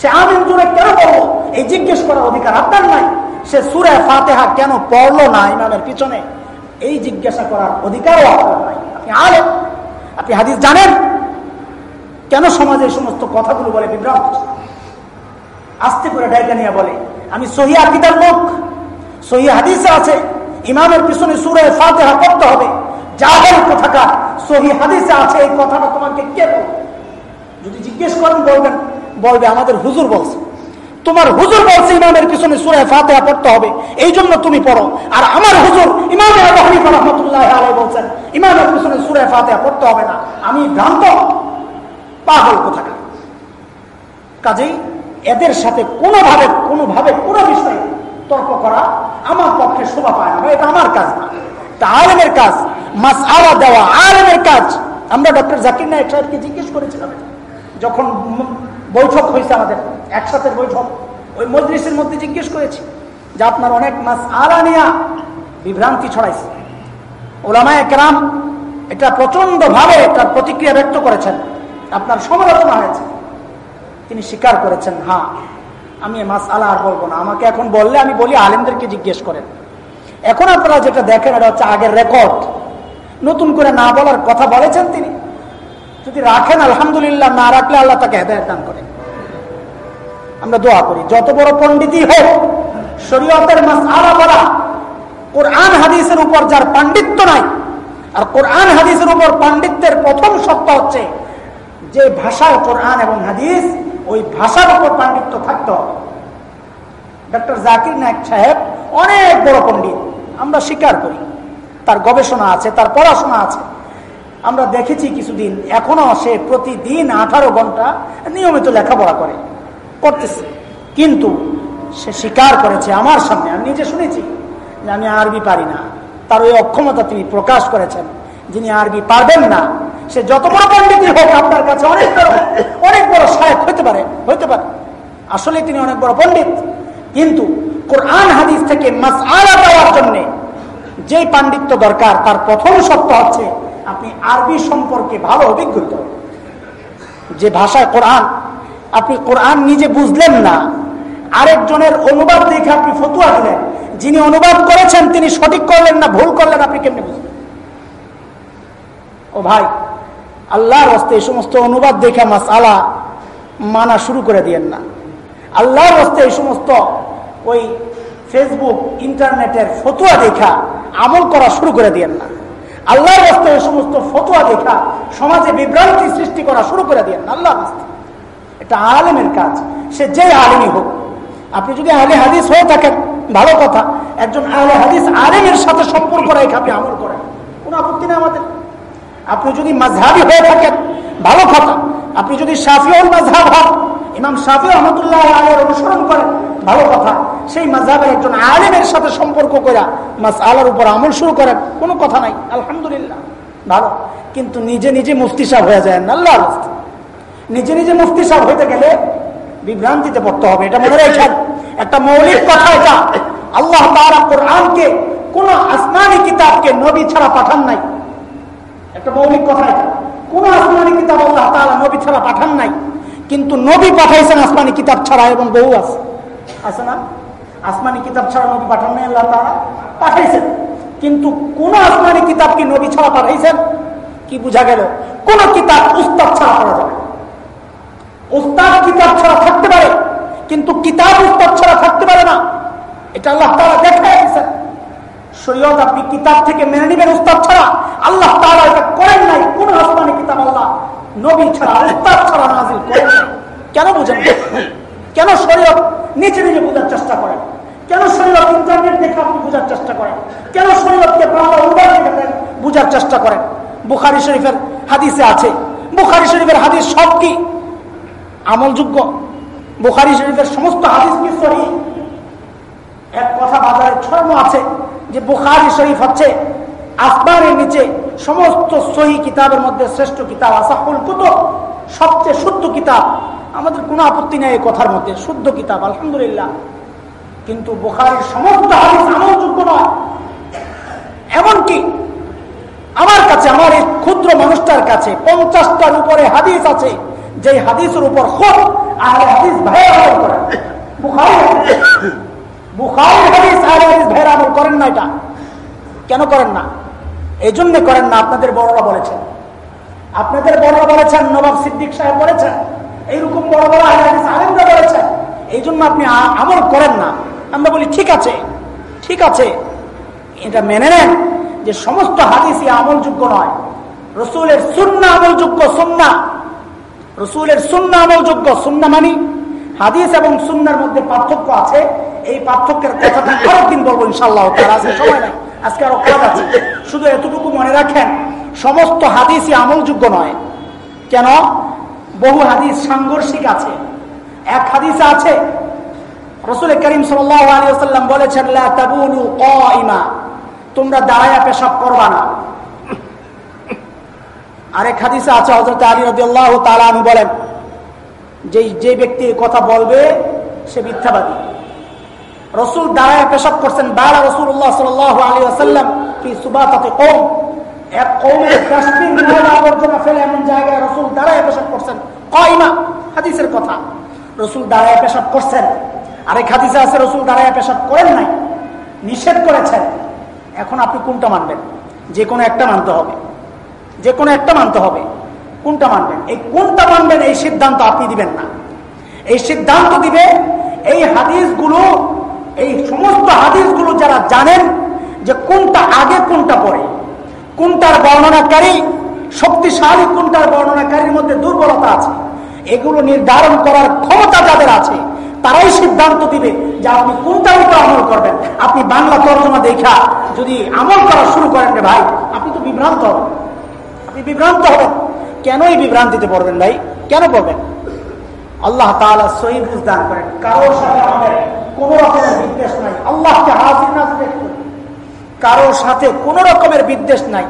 সে আমিন জুড়ে কেন বলব এই জিজ্ঞেস করার অধিকার আপনার নাই। সে সুরে ফাতেহা কেন পড়ল না ইমামের পিছনে, এই জিজ্ঞাসা করার অধিকারও আপনার নাই। আপনি আলেন আপনি হাদিস জানেন। কেন সমাজে এই সমস্ত কথাগুলো বলে বিভ্রান্ত? আস্তে করে ডাইকা নিয়ে বলে, আমি সহি আকিদার লোক, সহি হাদিসে আছে, ইমামের পিছনে সুরে ফাতেহা পড়তে হবে। জাহেল কোথাকার সহি হাদিসে আছে, এই কথাটা তোমাকে কে বলবে? যদি জিজ্ঞেস করেন, বলবেন, বলবে, আমাদের হুজুর বলছে। তোমার হুজুর বলছে, ইমামের পিছনে সুরে ফাতেহা পড়তে হবে এই জন্য তুমি পড়ো। আর আমার হুজুর, ইমাম রহমতুল্লাহ আলাই বলছেন, ইমামের পিছনে সুরে ফাতেহা পড়তে হবে না, আমি ভ্রান্ত, পাগল কোথাকার কাজেই এদের সাথে কোনোভাবে কোনোভাবে কোনো বিষয়ে তর্ক করা আমার পক্ষে শোভা পায় না এটা আমার কাজ না। এটা আলেমের কাজ মাস আলা দেওয়া আলেমের কাজ। আমরা ডক্টর জাকির নায়ক সাহেবকে জিজ্ঞেস করেছিলাম, যখন বৈঠক হয়েছে আমাদের একসাথে বৈঠক, ওই মজলিসের মধ্যে জিজ্ঞেস করেছি যে আপনার অনেক মাস আলা নিয়া বিভ্রান্তি ছড়াইছে। ওলামা একরাম এটা প্রচণ্ড ভাবে একটা প্রতিক্রিয়া ব্যক্ত করেছেন। আপনার সমালোচনা হয়েছে। তিনি স্বীকার করেছেন হ্যাঁ আমি মাস আলা আর বলব না। আমাকে এখন বললে আমি বলি আলেমদেরকে জিজ্ঞেস করেন। এখন আপনারা যেটা দেখেন, এটা হচ্ছে আগের রেকর্ড নতুন করে না বলার কথা বলেছেন তিনি। যদি রাখেন, আলহামদুলিল্লাহ, না রাখলে আল্লাহ তাকে হেদায়ত দান করেন। আমরা দোয়া করি, যত বড় পণ্ডিতই হোক, শরীয়তের মাস আলা বলা, কোরআন হাদিসের উপর যার পাণ্ডিত্য নাই, আর কোরআন হাদিসের উপর পাণ্ডিত্যের প্রথম সত্য হচ্ছে, যে ভাষার কোরআন এবং হাদিস, ওই ভাষার উপর পাণ্ডিত্য থাকতে ডক্টর জাকির নায়ক সাহেব অনেক বড় পণ্ডিত। আমরা স্বীকার করি। তার গবেষণা আছে, তার পড়াশোনা আছে। আমরা দেখেছি কিছুদিন, এখনও সে প্রতিদিন আঠারো ঘণ্টা নিয়মিত লেখাপড়া করে, করতেছে। কিন্তু সে স্বীকার করেছে আমার সামনে, আমি নিজে শুনেছি যে আমি আরবি পারি না। তার ওই অক্ষমতা তিনি প্রকাশ করেছেন, যিনি আরবি পারবেন না। সে যত বড় পণ্ডিত হোক, আপনার কাছে অনেক বড় অনেক বড় সাহেব হতে পারে হতে পারে। আসলে তিনি অনেক বড় পণ্ডিত। কিন্তু কোরআন হাদিস থেকে মাস আলা দেওয়ার জন্য যে পাণ্ডিত্য দরকার, তার প্রথম সত্য হচ্ছে আপনি আরবি সম্পর্কে ভালো অভিজ্ঞ যে ভাষায় কোরআন, আপনি কোরআন নিজে বুঝলেন না, আরেকজনের অনুবাদ দেখে আপনি ফতুয়া দিলেন, যিনি অনুবাদ করেছেন তিনি সঠিক করলেন না, ভুল করলেন, আপনি কেমনি বুঝলেন? ও ভাই, আল্লাহর হস্তে এই সমস্ত অনুবাদ দেখে মাস আলা মানা শুরু করে দিয়েন না। আল্লাহর হস্তে এই সমস্ত ওই ফেসবুক ইন্টারনেটের ফতুয়া দেখা আমল করা শুরু করে দিয়েন না। আল্লাহর হস্তে এই সমস্ত ফতুয়া দেখা সমাজে বিভ্রান্তি সৃষ্টি করা শুরু করে দিয়েন না, আল্লাহর হস্তে এটা আলেমের কাজ। সে যে আলেমই হোক, আপনি যদি আলে হাদিস হয়ে থাকেন, ভালো কথা, একজন আলে হাদিস আলেমের সাথে সম্পর্ক রেখে আপনি আমল করেন, কোনো আপত্তি নেই আমাদের। আপনি যদি মাঝহাবি হয়ে থাকেন, ভালো কথা, আপনি যদি সাফিউল মাঝহাব হন ইমাম সাফি রহমতুল্লাহ আলের অনুসরণ করেন ভালো কথা। সেই মাঝহাবের একজন আলেমের সাথে সম্পর্ক করে মাস আলার উপর আমল শুরু করেন। কোনো কথা নাই। আলহামদুলিল্লাহ। ভালো। কিন্তু নিজে নিজে মুফতি সাহ হয়ে যায় আল্লাহ নিজে নিজে মুফতি সাহ হইতে গেলে বিভ্রান্তিতে পড়তে হবে। এটা মনে রেখেন একটা মৌলিক কথা এটা। আল্লাহ কোরআনকে, কোন আসমানি কিতাবকে নবী ছাড়া পাঠান নাই। একটা মৌলিক কথা এটা। কোন আসমানি কিতাব আল্লাহ তাআলা নবী ছাড়া পাঠান নাই। কিন্তু নবী পাঠাইছেন আসমানি কিতাব ছাড়া এবং বহু আছে। আছে না? আসমানি কিতাব ছাড়া নবী পাঠান নাই, আল্লাহ তাআলা পাঠাইছেন। কিন্তু কোন আসমানি কিতাব কি নবী ছাড়া পাঠাইছেন? কি বুঝা গেল? কোন কিতাব উস্তাদ ছাড়া পড়া যাবে উস্তাদ কিতাব ছাড়া থাকতে পারে, কিন্তু কিতাব উস্তাদ ছাড়া থাকতে পারে না। এটা আল্লাহ তাআলা দেখাই দিয়েছেন শরীয়ত আপনি কিতাব থেকে মেনে নেবেন, উস্তাদ ছাড়া। আল্লাহ তাআলা এটা করেন নাই, কোন আসমানি কিতাব আল্লাহ নবী ছাড়া উস্তাদ ছাড়া নাজিল করেন কেন বুঝেন? কেন শরীয়ত নিচে নিজে বোঝার চেষ্টা করেন? কেন শরীয়ত ইন্টারনেট দেখে আপনি বোঝার চেষ্টা করেন? কেন শরীয়তকে বাংলা অনুবাদ দেখে বোঝার চেষ্টা করেন? বুখারি শরীফের হাদিসে আছে। বুখারি শরীফের হাদিস সব কি? আমলযোগ্য। বুখারি শরীফের সমস্ত হাদিস কি সহি? এক কথা বাজারে ছড়ানো আছে। যে বুখারি শরীফ হচ্ছে, আসমানের নিচে সমস্ত সহি কিতাবের মধ্যে শ্রেষ্ঠ কিতাব, আসাহুল কুতুব, সবচেয়ে শুদ্ধ কিতাব। আমাদের কোনো আপত্তি নেই এই কথার মধ্যে, শুদ্ধ কিতাব, আলহামদুলিল্লাহ। কিন্তু বুখারির সমস্ত হাদিস আমলযোগ্য নয়। এমনকি আমার কাছে, আমার এই ক্ষুদ্র মানুষটার কাছে পঞ্চাশটার উপরে হাদিস আছে যে হাদিসের উপর খুব আহলে হাদিস ভাই করে। বুখারি বুখারি হাদিস আহলে হাদিস ভাই আমল করেন না এটা। কেন করেন না? এই জন্য করেন না, আপনাদের বড়রা বলেছেন। আপনাদের বড়রা বলেছেন, নবাব সিদ্দিক সাহেব বলেছেন, এইরকম বড় বড় হাদিস আলেমরা বলেছেন। এই জন্য আপনি আমল করেন না। আমরা বলি, ঠিক আছে ঠিক আছে। এটা মেনে নেন যে সমস্ত হাদিসই আমলযোগ্য নয়। রসুলের সুন্না আমলযোগ্য সুন্না। রসুলের সুন্না আমলযোগ্য সুন্না মানি। হাদিস এবং সুন্নার মধ্যে পার্থক্য আছে। এই পার্থক্যের কথাটা আরেকদিন বলব ইনশাল্লাহ তার আজকে সময় নাই। আজকে আরও কাজ আছে। শুধু এতটুকু মনে রাখেন, সমস্ত হাদিসই আমলযোগ্য নয়। কেন? বহু হাদিস সাংঘর্ষিক আছে। এক হাদিসে আছে রসুল করিম সাল্লাম বলেছেন তোমরা দাঁড়ায়া পেশাব করবা না। আরেক হাদিসে আছে হজরত আলী আল্লাহ তালু বলেন যে যে ব্যক্তি কথা বলবে, সে মিথ্যাবাদী। রসুল দাঁড়ায় পেশাব করছেন বারা রসুল্লাহ সাল আলী আসাল্লাম কি কম আবর্জনা ফেলে এমন জায়গায় রসুল দাঁড়ায় পেশাব করছেন। কথা। রসুল পেশাব করছেন। আছে, রসুল দাঁড়ায় পেশাব করেন নাই, নিষেধ করেছেন। এখন আপনি কোনটা মানবেন? একটা মানতে হবে। যে কোনো একটা মানতে হবে। কোনটা মানবেন? এই কোনটা মানবেন এই সিদ্ধান্ত আপনি দিবেন না। এই সিদ্ধান্ত দিবে এই হাদিসগুলো, এই সমস্ত হাদিসগুলো যারা জানেন যে কোনটা আগে, কোনটা পরে, কোনটার বর্ণনাকারী, শক্তিশালী, কোনটার বর্ণনাকারীর মধ্যে দুর্বলতা আছে, এগুলো নির্ধারণ করার ক্ষমতা যাদের আছে, তারাই সিদ্ধান্ত দিবে যে আপনি কোনটার উপর আমল করবেন। আপনি বাংলা তর্জমা দেখা যদি আমল করা শুরু করেন রে ভাই, আপনি তো বিভ্রান্ত হবেন। আপনি বিভ্রান্ত হবেন। কেনই বিভ্রান্তিতে পড়বেন ভাই? কেন পড়বেন? আল্লাহ তাআলা সহি বুঝদান করেন। কারোর সাথে আমাদের কোন রকমের বিদ্বেষ নাই। আল্লাহকে হাজির না কারোর সাথে কোন রকমের বিদ্বেষ নাই।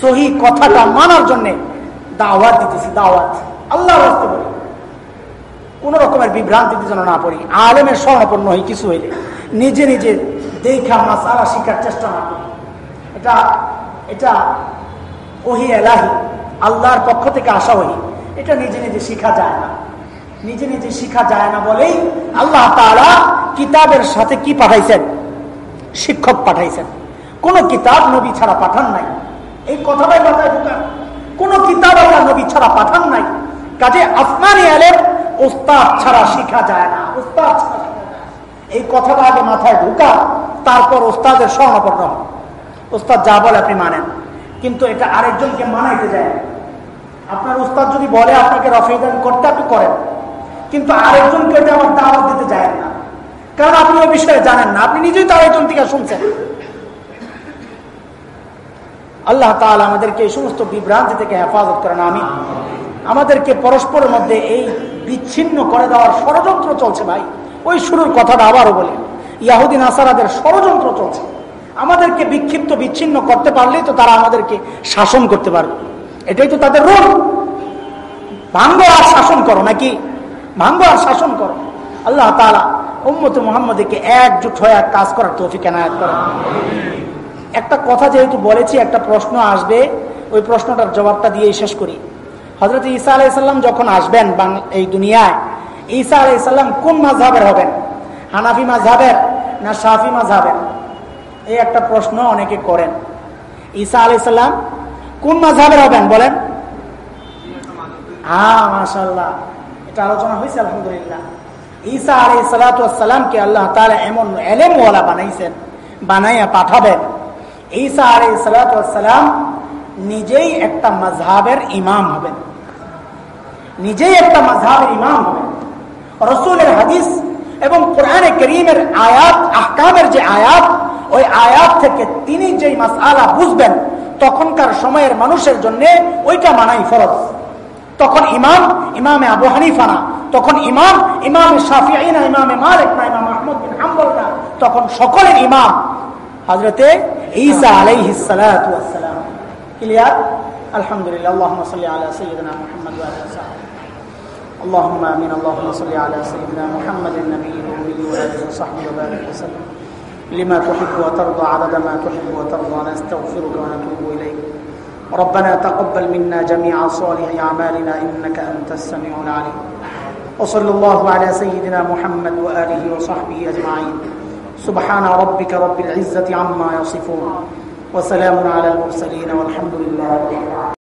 সহি কথাটা মানার জন্য দাওয়াত দিতেছি, দাওয়াত। আল্লাহ বলি। কোন রকমের বিভ্রান্তিতে যেন না পড়ি। আলেমের স্বর্ণপন্ন হই, কিছু হইলে। নিজে নিজে দেখা মাসালা শিখার চেষ্টা না করি। এটা এটা ওহি এলাহি। আল্লাহর পক্ষ থেকে আসা ওহি এটা নিজে নিজে শিখা যায় না। নিজে নিজে শিখা যায় না বলেই আল্লাহ তারা কিতাবের সাথে কি পাঠাইছেন? শিক্ষক পাঠাইছেন। কোন কিতাব নবী ছাড়া পাঠান নাই। এই কথাটাই মাথায় ঢুকান। কোন কিতাব আল্লাহ নবী ছাড়া পাঠান নাই। কাজে আসমানি আলেম ওস্তাদ ছাড়া শিখা যায় না। ওস্তাদ ছাড়া এই কথাটা আগে মাথায় ঢুকা, তারপর ওস্তাদের স্বর্ণপন্ন ওস্তাদ যা বলে আপনি মানেন। কিন্তু এটা আরেকজনকে মানাইতে যায়। আপনার উস্তাদ যদি বলে আপনাকে রফিদান করতে, আপনি করেন। কিন্তু আরেকজনকে এটা আমার দাওয়াত দিতে যায় না। কারণ আপনি ওই বিষয়ে জানেন না, আপনি নিজেই তো আরেকজন থেকে শুনছেন। আল্লাহ তালা আমাদেরকে এই সমস্ত বিভ্রান্তি থেকে হেফাজত করেন আমি আমাদেরকে পরস্পরের মধ্যে এই বিচ্ছিন্ন করে দেওয়ার ষড়যন্ত্র চলছে ভাই। ওই শুরুর কথাটা আবারও বলি। ইয়াহুদিন আসারাদের ষড়যন্ত্র চলছে। আমাদেরকে বিক্ষিপ্ত বিচ্ছিন্ন করতে পারলেই তো তারা আমাদেরকে শাসন করতে পারবে। এটাই তো তাদের রোগ ভাঙ্গ আর শাসন করো নাকি? ভাঙ্গ আর শাসন করো। আল্লাহ তালা উম্মত মোহাম্মদকে একজুট হয়ে কাজ করার তৌফিক এনায়ত করে একটা কথা যেহেতু বলেছি, একটা প্রশ্ন আসবে, ওই প্রশ্নটার জবাবটা দিয়ে শেষ করি। হজরত ঈসা আলাইসাল্লাম যখন আসবেন এই দুনিয়ায়, ঈসা আলাইসাল্লাম কোন মাঝহের হবেন? হানাফি মাঝহের না সাফি মাঝহের এই একটা প্রশ্ন অনেকে করেন। ঈসা আলাইসাল্লাম কোন মাঝহের হবেন বলেন? হ্যাঁ মাসাল্লাহ এটা আলোচনা হয়েছে, আলহামদুলিল্লাহ। ঈসা আলাই সালাতামকে আল্লাহ তালা এমন এলেমওয়ালা বানাইছেন, বানাইয়া পাঠাবেন। ঈসা আলাই সালাতাম নিজেই একটা মাঝহাবের ইমাম হবেন। নিজেই একটা মাঝহাবের ইমাম হবেন। রসুলের হাদিস এবং কোরআনে করিমের আয়াত, আহকামের যে আয়াত ওই আয়াত থেকে তিনি যেই মাসালা বুঝবেন তখনকার সময়ের মানুষের জন্য ওইটা মানাই ফরজ তখন ইমাম ইমামে আবু হানিফা না তখন ইমাম ইমামে শাফিআ না ইমামে মালিক না ইমাম আহমদ বিন হাম্বল না তখন সকলের ইমাম হযরতে ঈসা আলাইহিস সালাতু ওয়াস সালাম ক্লিয়ার আলহামদুলিল্লাহ اللهم صل على سيدنا محمد وعلى اله وصحبه اللهم امين اللهم صل على سيدنا محمد النبي الامي وعلى وصحبه وبارك وسلم لما تحب وترضى عدد ما تحب وترضى نستغفرك ونتوب إليك. ربنا تقبل منا جميع صالح أعمالنا إنك أنت السميع العليم. وصلى الله على سيدنا محمد وآله وصحبه أجمعين. سبحان ربك رب العزة عما يصفون. وسلام على المرسلين والحمد لله